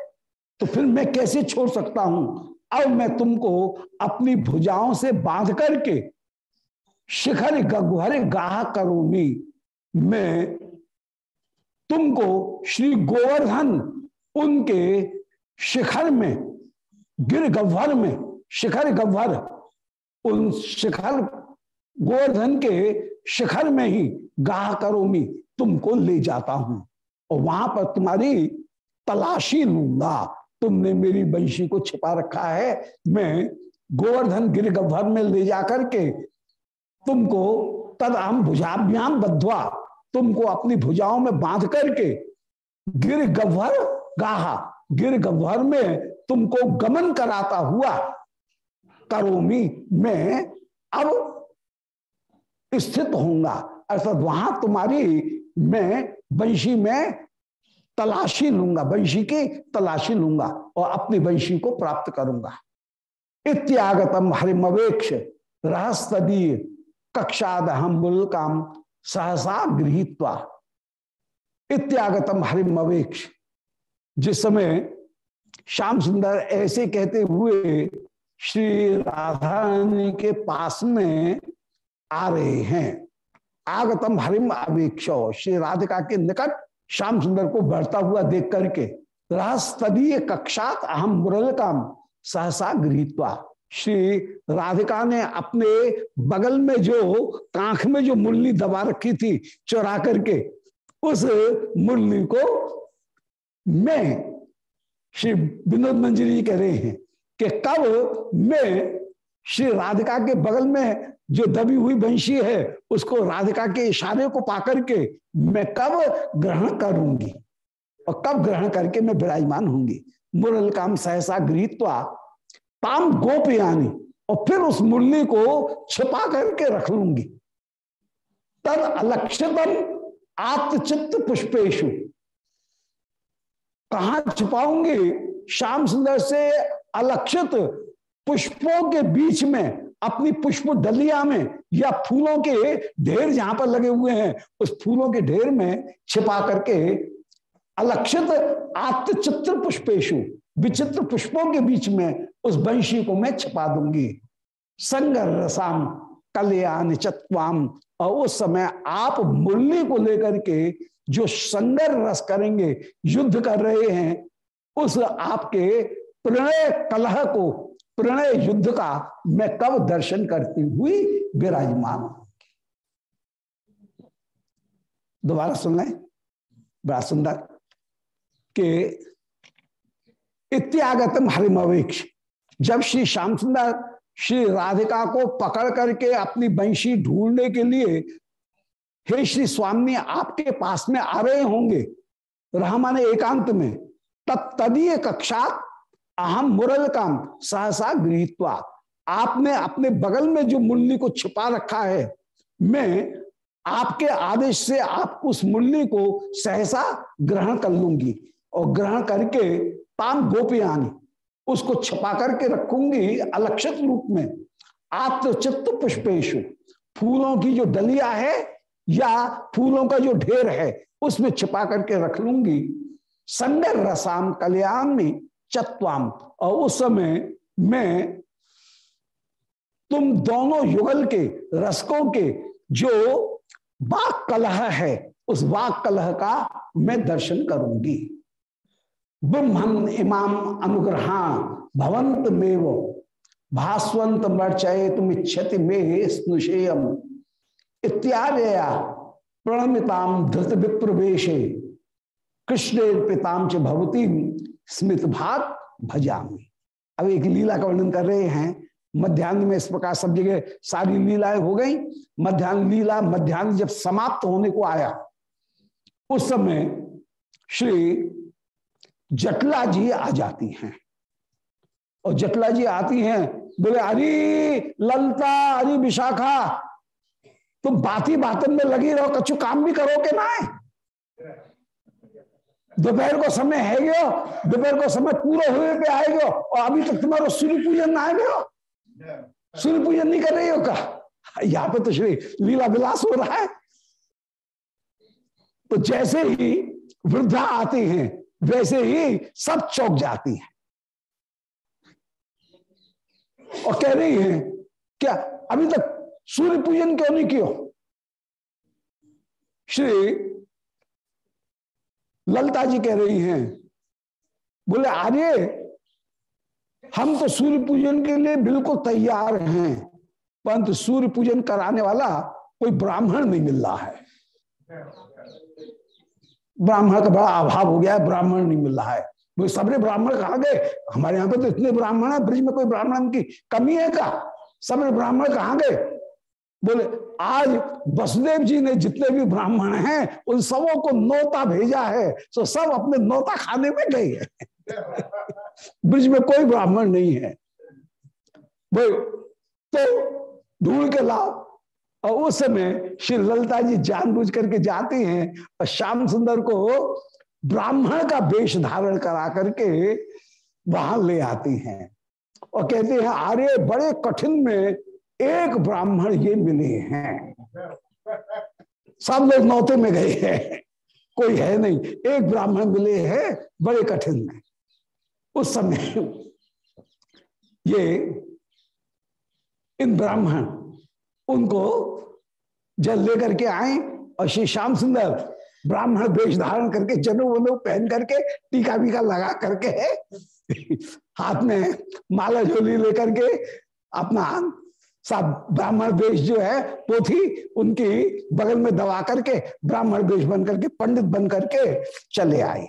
तो फिर मैं कैसे छोड़ सकता हूँ? अब मैं तुमको अपनी भुजाओं से बाँध करके शिखर गघर गाह करूँगी। मैं तुमको श्री गोवर्धन उनके शिखर में, गिर गह्वर में, शिखर गह्वर उन शिखर गोवर्धन के शिखर में ही गाह करोमी तुमको ले जाता हूँ और वहाँ पर तुम्हारी तलाशी लूँगा। तुमने मेरी वंशी को छिपा रखा है। मैं गोवर्धन गिर गह्वर में ले जाकर के तुमको तद हम भुजाभ्याम बधवा तुमको अपनी भुजाओं में बाँध करके गिर गह्वर गाहा। गिर गह्वर में तुमको गमन कराता हुआ करोमी मैं अब स्थित होऊँगा। अर्थात वहाँ तुम्हारी मैं वंशी में तलाशी लूँगा वंशी की तलाशी लूँगा और अपनी वंशी को प्राप्त करूँगा। इत्यागतम हरिमवेक्ष रहस्तदीय कक्षाद हम काम सहसा गृहित्वा। इत्यागतम हरिमवेक्ष, जिस समय श्याम सुंदर ऐसे कहते हुए श्री राधारानी के पास में आ रहे हैं, आगतम हरिम अवेक्ष श्री राधिका के निकट श्याम सुंदर को बढ़ता हुआ देख करके रहस्तरीय कक्षात अहम मुरल काम सहसा गृहित्वा श्री राधिका ने अपने बगल में जो कांख में जो मुरली दबा रखी थी चुरा करके उस मुरली को मैं, श्री विनोद मंजरी जी कह रहे हैं कि कब मैं श्री राधिका के बगल में जो दबी हुई वंशी है, उसको राधिका के इशारे को पाकर के मैं कब ग्रहण करूँगी? और कब ग्रहण करके मैं विराजमान होंगी? मुरल काम सहसा गृहित्वा, ताम गोपयानी, और फिर उस मुरली को छिपा करके रख लूँगी। तद अलक्षितम आत्मचित्त पुष्पेशु। कहा छिपाऊँगी? श्याम सुंदर से अलक्षित पुष्पों के बीच में अपनी पुष्प डलिया में या फूलों के ढेर जहाँ पर लगे हुए हैं, उस फूलों के ढेर में छिपा करके अलक्षित आत्मचित्र पुष्पेशु, विचित्र पुष्पों के बीच में उस वंशी को मैं छिपा दूँगी। संगर रसाम कल्याण चतवाम और उस समय आप मुरली को लेकर के जो संगर रस करेंगे, युद्ध कर रहे हैं, उस आपके प्रणय कलह को प्रणय युद्ध का मैं कब दर्शन करती हुई विराजमान दोबारा सुन लें। बड़ा सुंदर। के इत्यागतम हरिमवेक्ष, जब श्री श्याम सुंदर श्री राधिका को पकड़ करके अपनी बंशी ढूँढने के लिए, हे श्री स्वामी, आपके पास में आ रहे होंगे, रहमाने एकांत में, तब तदीय कक्षात अहम मुरल काम, सहसा गृहित्वा। आपने अपने बगल में जो मुरली को छिपा रखा है, मैं आपके आदेश से आप उस मुरली को सहसा ग्रहण कर लूँगी और ग्रहण करके ताम गोपियानी, उसको छपा करके रखूँगी अलक्षित रूप में। आत्मचित्त पुष्पेशु, फूलों की जो डलिया है या फूलों का जो ढेर है, उसमें छिपा करके रख लूँगी। संगर रसाम कल्याण में चतवाम। और उस समय मैं तुम दोनों युगल के, रसकों के जो वाक कलह है, उस वाक कलह का मैं दर्शन करूँगी। ब्रह्मन इमाम अनुग्रहा भवंत मेव भास्वंत मर्चय तुम इच्छति में स्नुषेयम। इत्यादया प्रणमिताम धृत विप्रवेशे कृष्ण पिताम च भवती स्मित भात भजामी। अब एक लीला का वर्णन कर रहे हैं। मध्यान्ह में इस प्रकार सब जगह सारी लीलाएँ हो गई। मध्यान्ह लीला, मध्यान्ह जब समाप्त होने को आया, उस समय श्री जटला जी आ जाती हैं। और जटला जी आती हैं, बोले, अरे ललता, अरे विशाखा, तुम बाती बातन में लगी रहो, कछु काम भी करो के ना? दोपहर को समय है गयो दोपहर को समय पूरा हुए पे आएगो और अभी तक तुम्हारा सूर्य पूजन ना आए गयो सूर्य पूजन नहीं कर रही हो का यहाँ पे तो श्री लीला विलास हो रहा है। तो जैसे ही वृद्धा आती हैं, वैसे ही सब चौक जाती है। और कह रही है, क्या अभी तक सूर्य पूजन क्यों नहीं किया? श्री ललता जी कह रही हैं। बोले, आर्य, हम तो सूर्य पूजन के लिए बिल्कुल तैयार हैं, परंतु सूर्य पूजन कराने वाला कोई ब्राह्मण नहीं मिल रहा है। ब्राह्मण का बड़ा अभाव हो गया है, ब्राह्मण नहीं मिल रहा है। वो सबने ब्राह्मण कहा गए? हमारे यहाँ पे तो इतने ब्राह्मण है, ब्रिज में कोई ब्राह्मण की कमी है क्या? सबने ब्राह्मण कहा गए? बोले, आज वसुदेव जी ने जितने भी ब्राह्मण हैं, उन सबों को नोता भेजा है तो सब अपने नोता खाने में गए हैं। ब्रिज में कोई ब्राह्मण नहीं है। बोल तो ढूंढ के लाओ और उस समय श्री ललिता जी जानबूझ करके जाते हैं, और श्याम सुंदर को ब्राह्मण का वेश धारण करा करके वहाँ ले आती हैं। और कहते हैं आर्य बड़े कठिन में एक ब्राह्मण ये मिले हैं। सब लोग नौते में गए हैं। कोई है नहीं। एक ब्राह्मण मिले हैं, बड़े कठिन में। उस समय ये इन ब्राह्मण उनको जल लेकर के आए और श्री श्याम सुंदर ब्राह्मण वेश धारण करके, जनो वनो पहन करके, टीका वीका लगा करके, हाथ में माला झोली लेकर के अपना सब ब्राह्मण वेश जो है पोथी उनकी बगल में दबा करके, ब्राह्मण वेश बन करके, पंडित बन करके चले आए।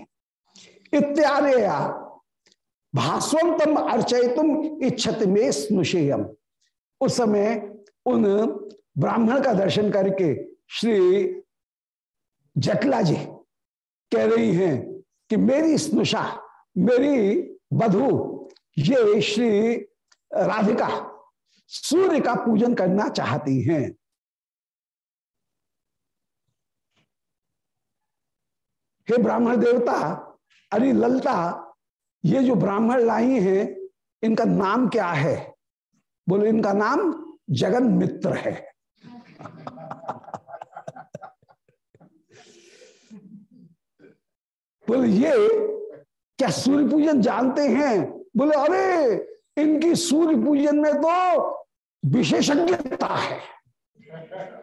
इत्यादि भास्वंतम अर्चयतुम इच्छत में स्नुषेयम। उस समय उन ब्राह्मण का दर्शन करके श्री जटला जी कह रही हैं कि मेरी स्नुषा, मेरी बधु, ये श्री राधिका सूर्य का पूजन करना चाहती हैं। हे ब्राह्मण देवता, अरे ललता, ये जो ब्राह्मण लाई हैं, इनका नाम क्या है? बोले, इनका नाम जगन मित्र है। बोले, ये क्या सूर्य पूजन जानते हैं? बोले, अरे इनकी सूर्य पूजन में तो विशेषज्ञता है।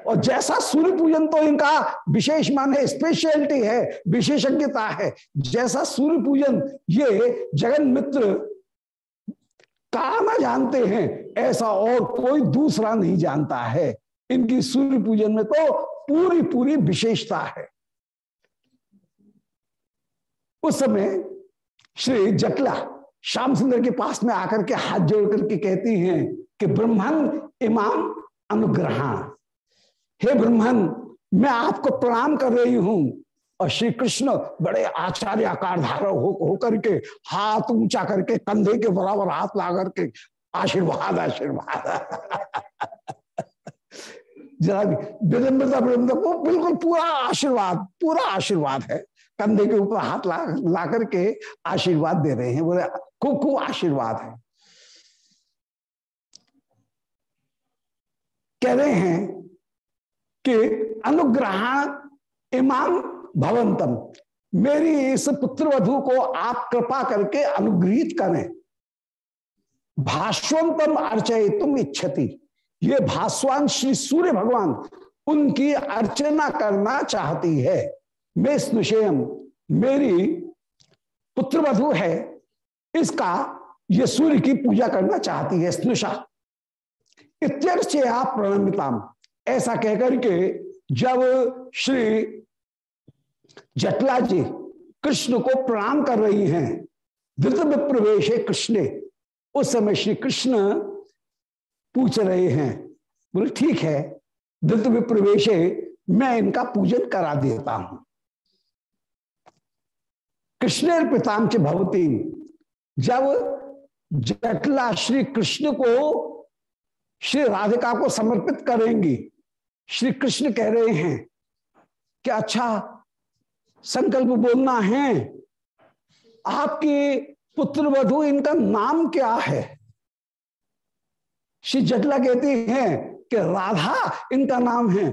और जैसा सूर्य पूजन तो इनका विशेष मान है स्पेशलिटी है, विशेषज्ञता है, जैसा सूर्य पूजन ये जगन मित्र काना जानते हैं, ऐसा और कोई दूसरा नहीं जानता है। इनकी सूर्य पूजन में तो पूरी पूरी विशेषता है। उस समय श्री जटला श्याम सुंदर के पास में आकर के हाथ जोड़ करके कहती हैं कि ब्रह्मन इमाम अनुग्रहण हे ब्रह्मन मैं आपको प्रणाम कर रही हूँ। और श्री कृष्ण बड़े आचार्य आकार धारा हो, हो करके हाथ ऊँचा करके कंधे के बराबर हाथ ला करके आशीर्वाद आशीर्वाद। जरा विनम्रता विनम्रता वो बिल्कुल पूरा आशीर्वाद पूरा आशीर्वाद है। कंधे के ऊपर हाथ ला ला करके आशीर्वाद दे रहे हैं। बोले, खूब खूब आशीर्वाद है। कह रहे हैं कि अनुग्रह इमाम भवंतम, मेरी इस पुत्र वधु को आप कृपा करके अनुग्रहित करें। भाष्वंतम अर्चय तुम इच्छति। ये भास्वान श्री सूर्य भगवान उनकी अर्चना करना चाहती है। मैं स्नुषेयम मेरी पुत्र वधु है, इसका ये सूर्य की पूजा करना चाहती है, स्नुषा। इत्यर्चे आप प्रणमिताम ऐसा कहकर के जब श्री जटला जी कृष्ण को प्रणाम कर रही हैं धृत प्रवेश कृष्ण, उस समय श्री कृष्ण पूछ रहे हैं, बोले, ठीक है धृत विप्रवेश मैं इनका पूजन करा देता हूँ। कृष्ण पितामच भवती। जब जटला श्री कृष्ण को, श्री राधिका को समर्पित करेंगी, श्री कृष्ण कह रहे हैं कि अच्छा संकल्प बोलना है, आपके पुत्र वधु इनका नाम क्या है? श्री जटला कहती हैं कि राधा इनका नाम है।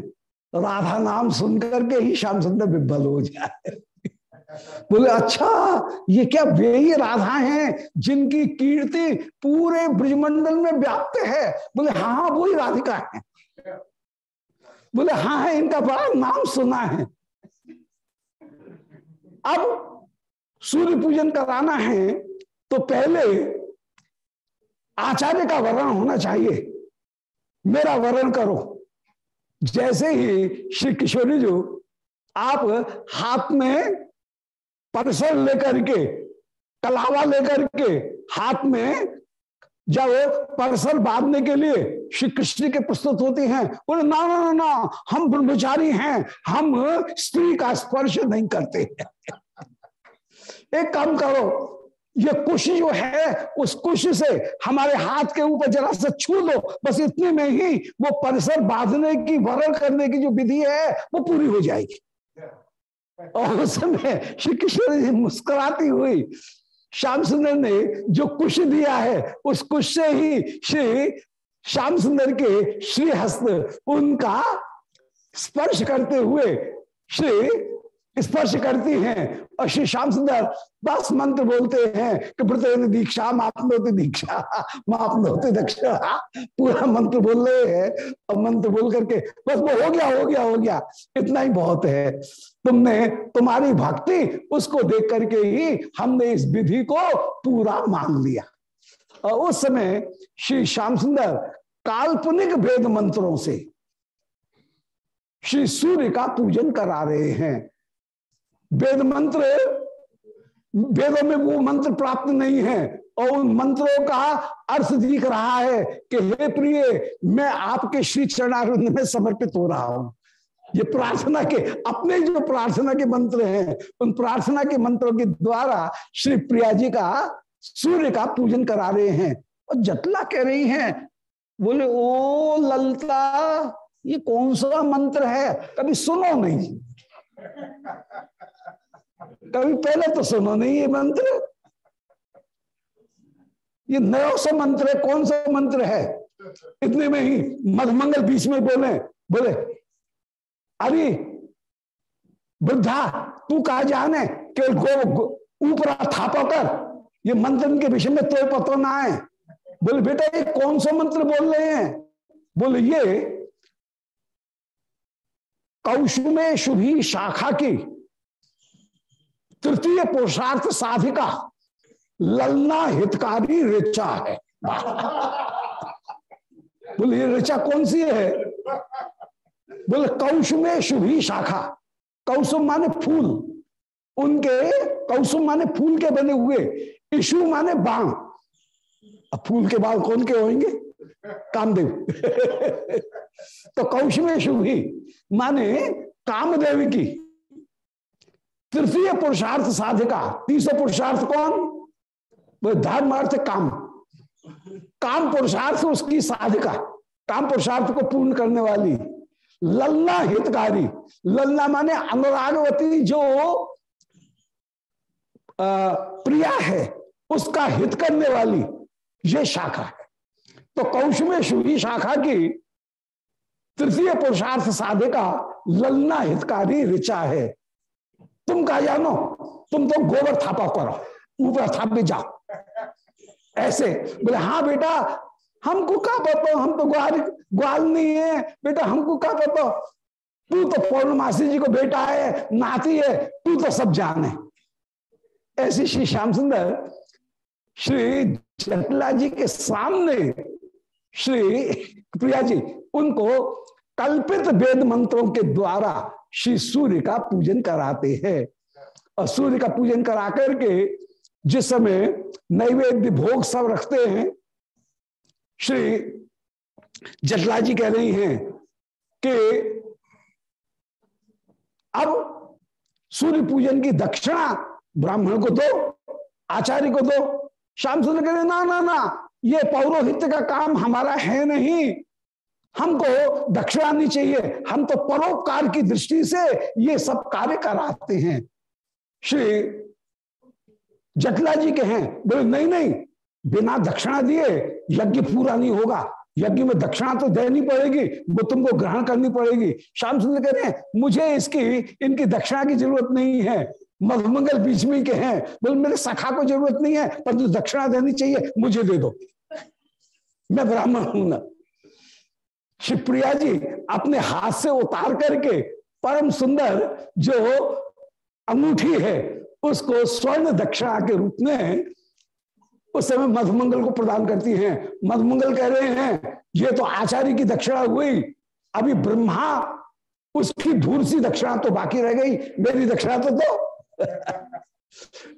राधा नाम सुनकर के ही श्याम सुंदर विभल हो जाए। बोले अच्छा ये क्या वे ही राधा हैं जिनकी कीर्ति पूरे ब्रजमंडल में व्याप्त है? बोले हाँ हाँ वही राधिका है। बोले हाँ है, इनका बड़ा नाम सुना है। अब सूर्य पूजन कराना है तो पहले आचार्य का वर्ण होना चाहिए। मेरा वर्ण करो। जैसे ही श्री किशोरी जो, आप हाथ में परिसर लेकर के, कलावा लेकर के हाथ में जब परिसर बांधने के लिए श्री कृष्ण के प्रस्तुत होती हैं, बोले, ना ना ना ना, हम ब्रह्मचारी हैं, हम स्त्री का स्पर्श नहीं करते एक काम करो, ये कुश जो है, उस कुश से हमारे हाथ के ऊपर जरा से छू लो, बस इतने में ही वो परिसर बांधने की, वरण करने की जो विधि है, वो पूरी हो जाएगी। और उस समय श्री कृष्ण जी मुस्कुराती हुई, श्याम सुंदर ने जो कुश दिया है, उस कुश से ही श्री श्याम सुंदर के श्रीहस्त उनका स्पर्श करते हुए श्री स्पर्श करती हैं। और श्री श्याम सुंदर बस मंत्र बोलते हैं कि प्रत्येक दीक्षा मापनोते दीक्षा मापनोते दक्षा पूरा मंत्र बोल रहे हैं। और मंत्र बोल करके, बस वो हो गया हो गया हो गया। इतना ही बहुत है। तुमने, तुम्हारी भक्ति, उसको देख करके ही हमने इस विधि को पूरा मान लिया। और उस समय श्री श्याम सुंदर काल्पनिक वेद मंत्रों से श्री सूर्य का पूजन करा रहे हैं। वेद मंत्र, वेदों में वो मंत्र प्राप्त नहीं है और उन मंत्रों का अर्थ दिख रहा है कि हे प्रिय, मैं आपके श्री चरणारुंद में समर्पित हो रहा हूँ। ये प्रार्थना के, अपने जो प्रार्थना के मंत्र हैं, उन प्रार्थना के मंत्रों के द्वारा श्री प्रिया जी का सूर्य का पूजन करा रहे हैं और जटला कह रही हैं, बोले, ओ ललता, ये कौन सा मंत्र है? कभी सुनो नहीं। कभी पहले तो सुनो नहीं ये मंत्र। ये नयो सा मंत्र है, कौन सा मंत्र है? इतने में ही मधमंगल बीच में बोले बोले, अरे, वृद्धा, तू कहा जाने के गो ऊपर थापा कर ये मंत्र के विषय में तो पता ना है बोले, बेटा, ये कौन सा मंत्र बोल रहे हैं? बोले, ये कौशुमे शुभी शाखा की तृतीय पुरुषार्थ साधिका, ललना हितकारी ऋचा है। बोले ये ऋचा कौन सी है? बोले कौशुम में शुभी शाखा। कौसुम माने फूल। उनके कौसुम माने फूल के बने हुए इशु माने बाण। अब फूल के बाल कौन के होंगे कामदेव। तो कौश में शुभी माने कामदेव की। तृतीय पुरुषार्थ साधिका। तीसरा पुरुषार्थ कौन? वो धर्म अर्थ काम। काम पुरुषार्थ, उसकी साधिका। काम पुरुषार्थ को पूर्ण करने वाली। लल्ला हितकारी। लल्ला माने अनुरागवती जो प्रिया है, उसका हित करने वाली। ये शाखा है। तो कौश में शुभी शाखा की तृतीय पुरुषार्थ साधिका ललना हितकारी ऋचा है। तुम कहा जानो तुम तो गोबर थापा करो, ऊपर थाप भी जाओ। ऐसे, बोले हाँ बेटा, हमको क्या पता, हम तो ग्वाल ग्वाल नहीं है। बेटा, हमको क्या पता? तू तो पौर्णमासी जी को बेटा है, नाती है, तू तो सब जाने ऐसे श्री श्याम सुंदर, श्री जटला जी के सामने श्री प्रिया जी, उनको कल्पित वेद मंत्रों के द्वारा श्री सूर्य का पूजन कराते हैं। और सूर्य का पूजन करा करके जिस समय नैवेद्य भोग सब रखते हैं, श्री जटला जी कह रही हैं कि अब सूर्य पूजन की दक्षिणा ब्राह्मण को दो, आचार्य को दो, श्याम सुंदर कह रहे ना ना ना, ये पौरोहित्य का काम हमारा है नहीं। हमको दक्षिणा नहीं चाहिए। हम तो परोपकार की दृष्टि से ये सब कार्य कराते हैं। श्री जटला जी के हैं बोले, नहीं नहीं, बिना दक्षिणा दिए यज्ञ पूरा नहीं होगा। यज्ञ में दक्षिणा तो देनी पड़ेगी, वो तुमको ग्रहण करनी पड़ेगी। श्याम सुंदर कह रहे हैं, मुझे इसकी, इनकी दक्षिणा की ज़रूरत नहीं है। मधुमंगल बीच में के हैं बोले, मेरे सखा को ज़रूरत नहीं है, परंतु दक्षिणा देनी चाहिए, मुझे दे दो। मैं ब्राह्मण हूँ ना। शिवप्रिया जी, अपने हाथ से उतार करके परम सुंदर जो अंगूठी है, उसको स्वर्ण दक्षिणा के रूप में उस समय मधुमंगल को प्रदान करती हैं। मधुमंगल कह रहे हैं, ये तो आचार्य की दक्षिणा हुई, अभी ब्रह्मा उसकी धूर सी दक्षिणा तो बाकी रह गई, मेरी दक्षिणा तो दो।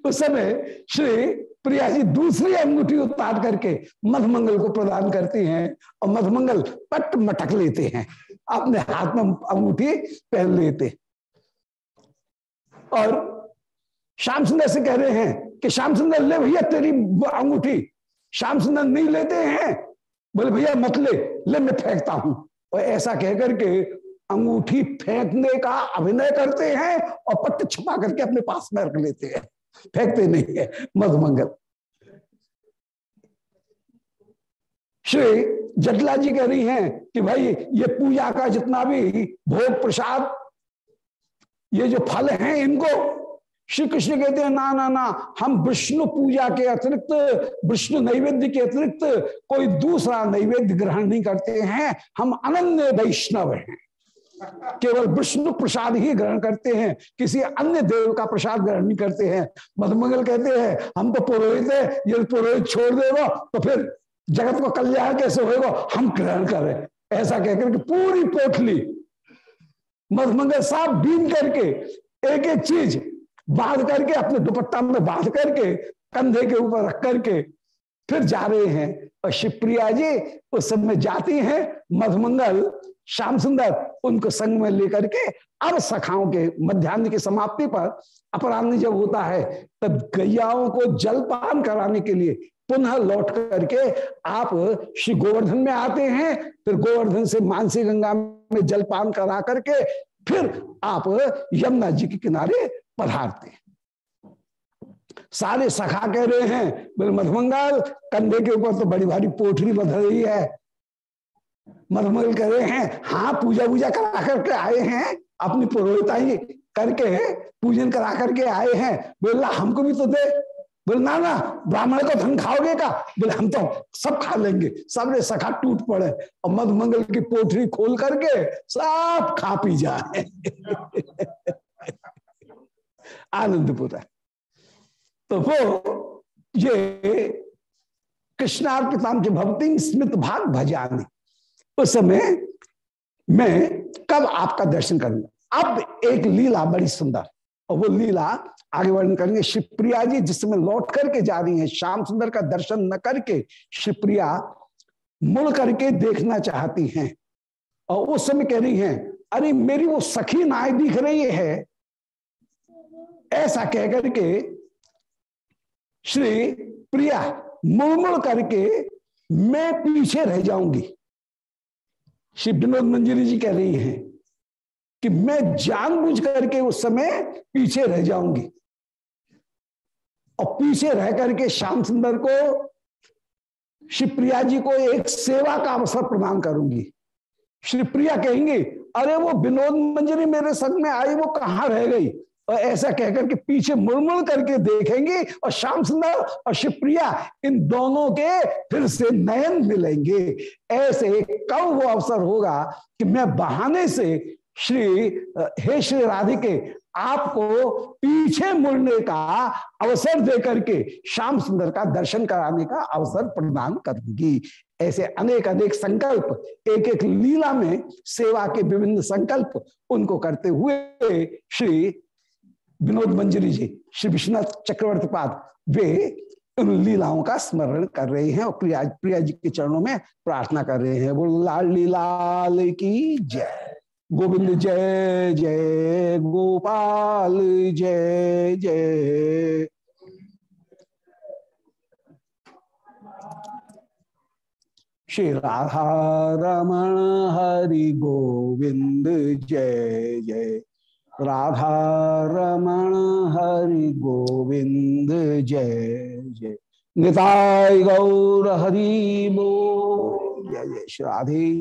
उस समय श्री प्रिया जी दूसरी अंगूठी उतार करके मधुमंगल को प्रदान करती हैं और मधुमंगल पट मटक लेते हैं। अपने हाथ में अंगूठी पहन लेते और श्याम सुंदर से कह रहे हैं कि श्याम सुंदर, ले भैया, तेरी अंगूठी श्याम सुंदर नहीं लेते हैं। बोले, भैया, मत ले ले, मैं फेंकता हूँ। और ऐसा कहकर के अंगूठी फेंकने का अभिनय करते हैं और पट्ट छुपा करके अपने पास में रख लेते हैं। फेंकते नहीं है मधुमंगल श्री जटला जी कह रही हैं कि भाई, ये पूजा का जितना भी भोग प्रसाद, ये जो फल हैं इनको, श्री कृष्ण कहते हैं, ना ना ना, हम विष्णु पूजा के अतिरिक्त, विष्णु नैवेद्य के अतिरिक्त कोई दूसरा नैवेद्य ग्रहण नहीं करते हैं। हम अनन्य वैष्णव हैं। केवल विष्णु प्रसाद ही ग्रहण करते हैं, किसी अन्य देव का प्रसाद ग्रहण नहीं करते हैं। मधुमंगल कहते हैं, हम तो पुरोहित है, यदि पुरोहित छोड़ देगा तो फिर जगत को कल्याण कैसे होगा हम ग्रहण करें ऐसा कहकर के पूरी पोटली मधुमंगल साहब बीन करके एक एक चीज़ बाँध करके, अपने दुपट्टा में बाँध करके, कंधे के ऊपर रख करके, फिर जा रहे हैं। और शिवप्रिया जी उस समय जाती हैं मधुमंगल श्याम सुंदर उनको संग में लेकर के अब सखाओं के मध्यान्ह की समाप्ति पर अपराह्न जब होता है, तब गैयाओं को जलपान कराने के लिए पुनः लौट करके आप श्री गोवर्धन में आते हैं, फिर गोवर्धन से मानसी गंगा में जलपान करा करके फिर आप यमुना जी के किनारे पधारते सारे सखा कह रहे हैं बोले मधुमंगल, कंधे के ऊपर तो बड़ी भारी पोटली बध रही है मधुमंगल कह रहे हैं। हाँ पूजा वूजा करा करके आए हैं। अपनी पुरोहिताई करके पूजन करा करके आए हैं। बोला हमको भी तो दे। बोले, ना ना, ब्राह्मण को धन खाओगे का? बोले, हम तो सब खा लेंगे। सबने सखा टूट पड़े। और मधुमंगल की पोटरी खोल करके सब खा पी जाए। आनंदपुर तो वो, ये कृष्णार्पिताम के भक्ति स्मित भाग भजानी। उस समय मैं कब आपका दर्शन करूँगा? अब एक लीला बड़ी सुंदर, और वो लीला आगे वर्णन करेंगे। शिवप्रिया जी, जिस समय लौट करके जा रही हैं, श्याम सुंदर का दर्शन न करके शिवप्रिया मुड़ करके देखना चाहती हैं, और उस समय कह रही हैं, अरे, मेरी वो सखी नाय दिख रही है। ऐसा कहकर के श्री प्रिया मुड़मुड़ करके मैं पीछे रह जाऊँगी। श्री विनोद मंजरी जी कह रही हैं कि मैं जानबूझ करके उस समय पीछे रह जाऊँगी। और पीछे रह करके श्याम सुंदर को, शिवप्रिया जी को एक सेवा का अवसर प्रदान करूँगी। श्रीप्रिया कहेंगे, अरे वो विनोद मंजरी मेरे संग में आई, वो कहाँ रह गई? और ऐसा कहकर के पीछे मुड़मुड़ करके देखेंगे और श्याम सुंदर और शिवप्रिया, इन दोनों के फिर से नयन मिलेंगे। ऐसे कब वो अवसर होगा कि मैं बहाने से श्री हे श्री राधिके, आपको पीछे मुड़ने का अवसर देकर के श्याम सुंदर का दर्शन कराने का अवसर प्रदान करूँगी। ऐसे अनेक अनेक संकल्प एक एक लीला में सेवा के विभिन्न संकल्प उनको करते हुए श्री विनोद मंजरी जी, श्री विश्वनाथ चक्रवर्ती पाद वे उन लीलाओं का स्मरण कर रहे हैं और प्रिया प्रिया जी के चरणों में प्रार्थना कर रहे हैं। वो लाल लाल की जय। गोविंद जय जय। गोपाल जय जय। श्री राधा रमण हरि गोविंद जय जय। राधा रमण हरि गोविंद जय जय। निताय गौर हरि बो जय जय। श्री राधे।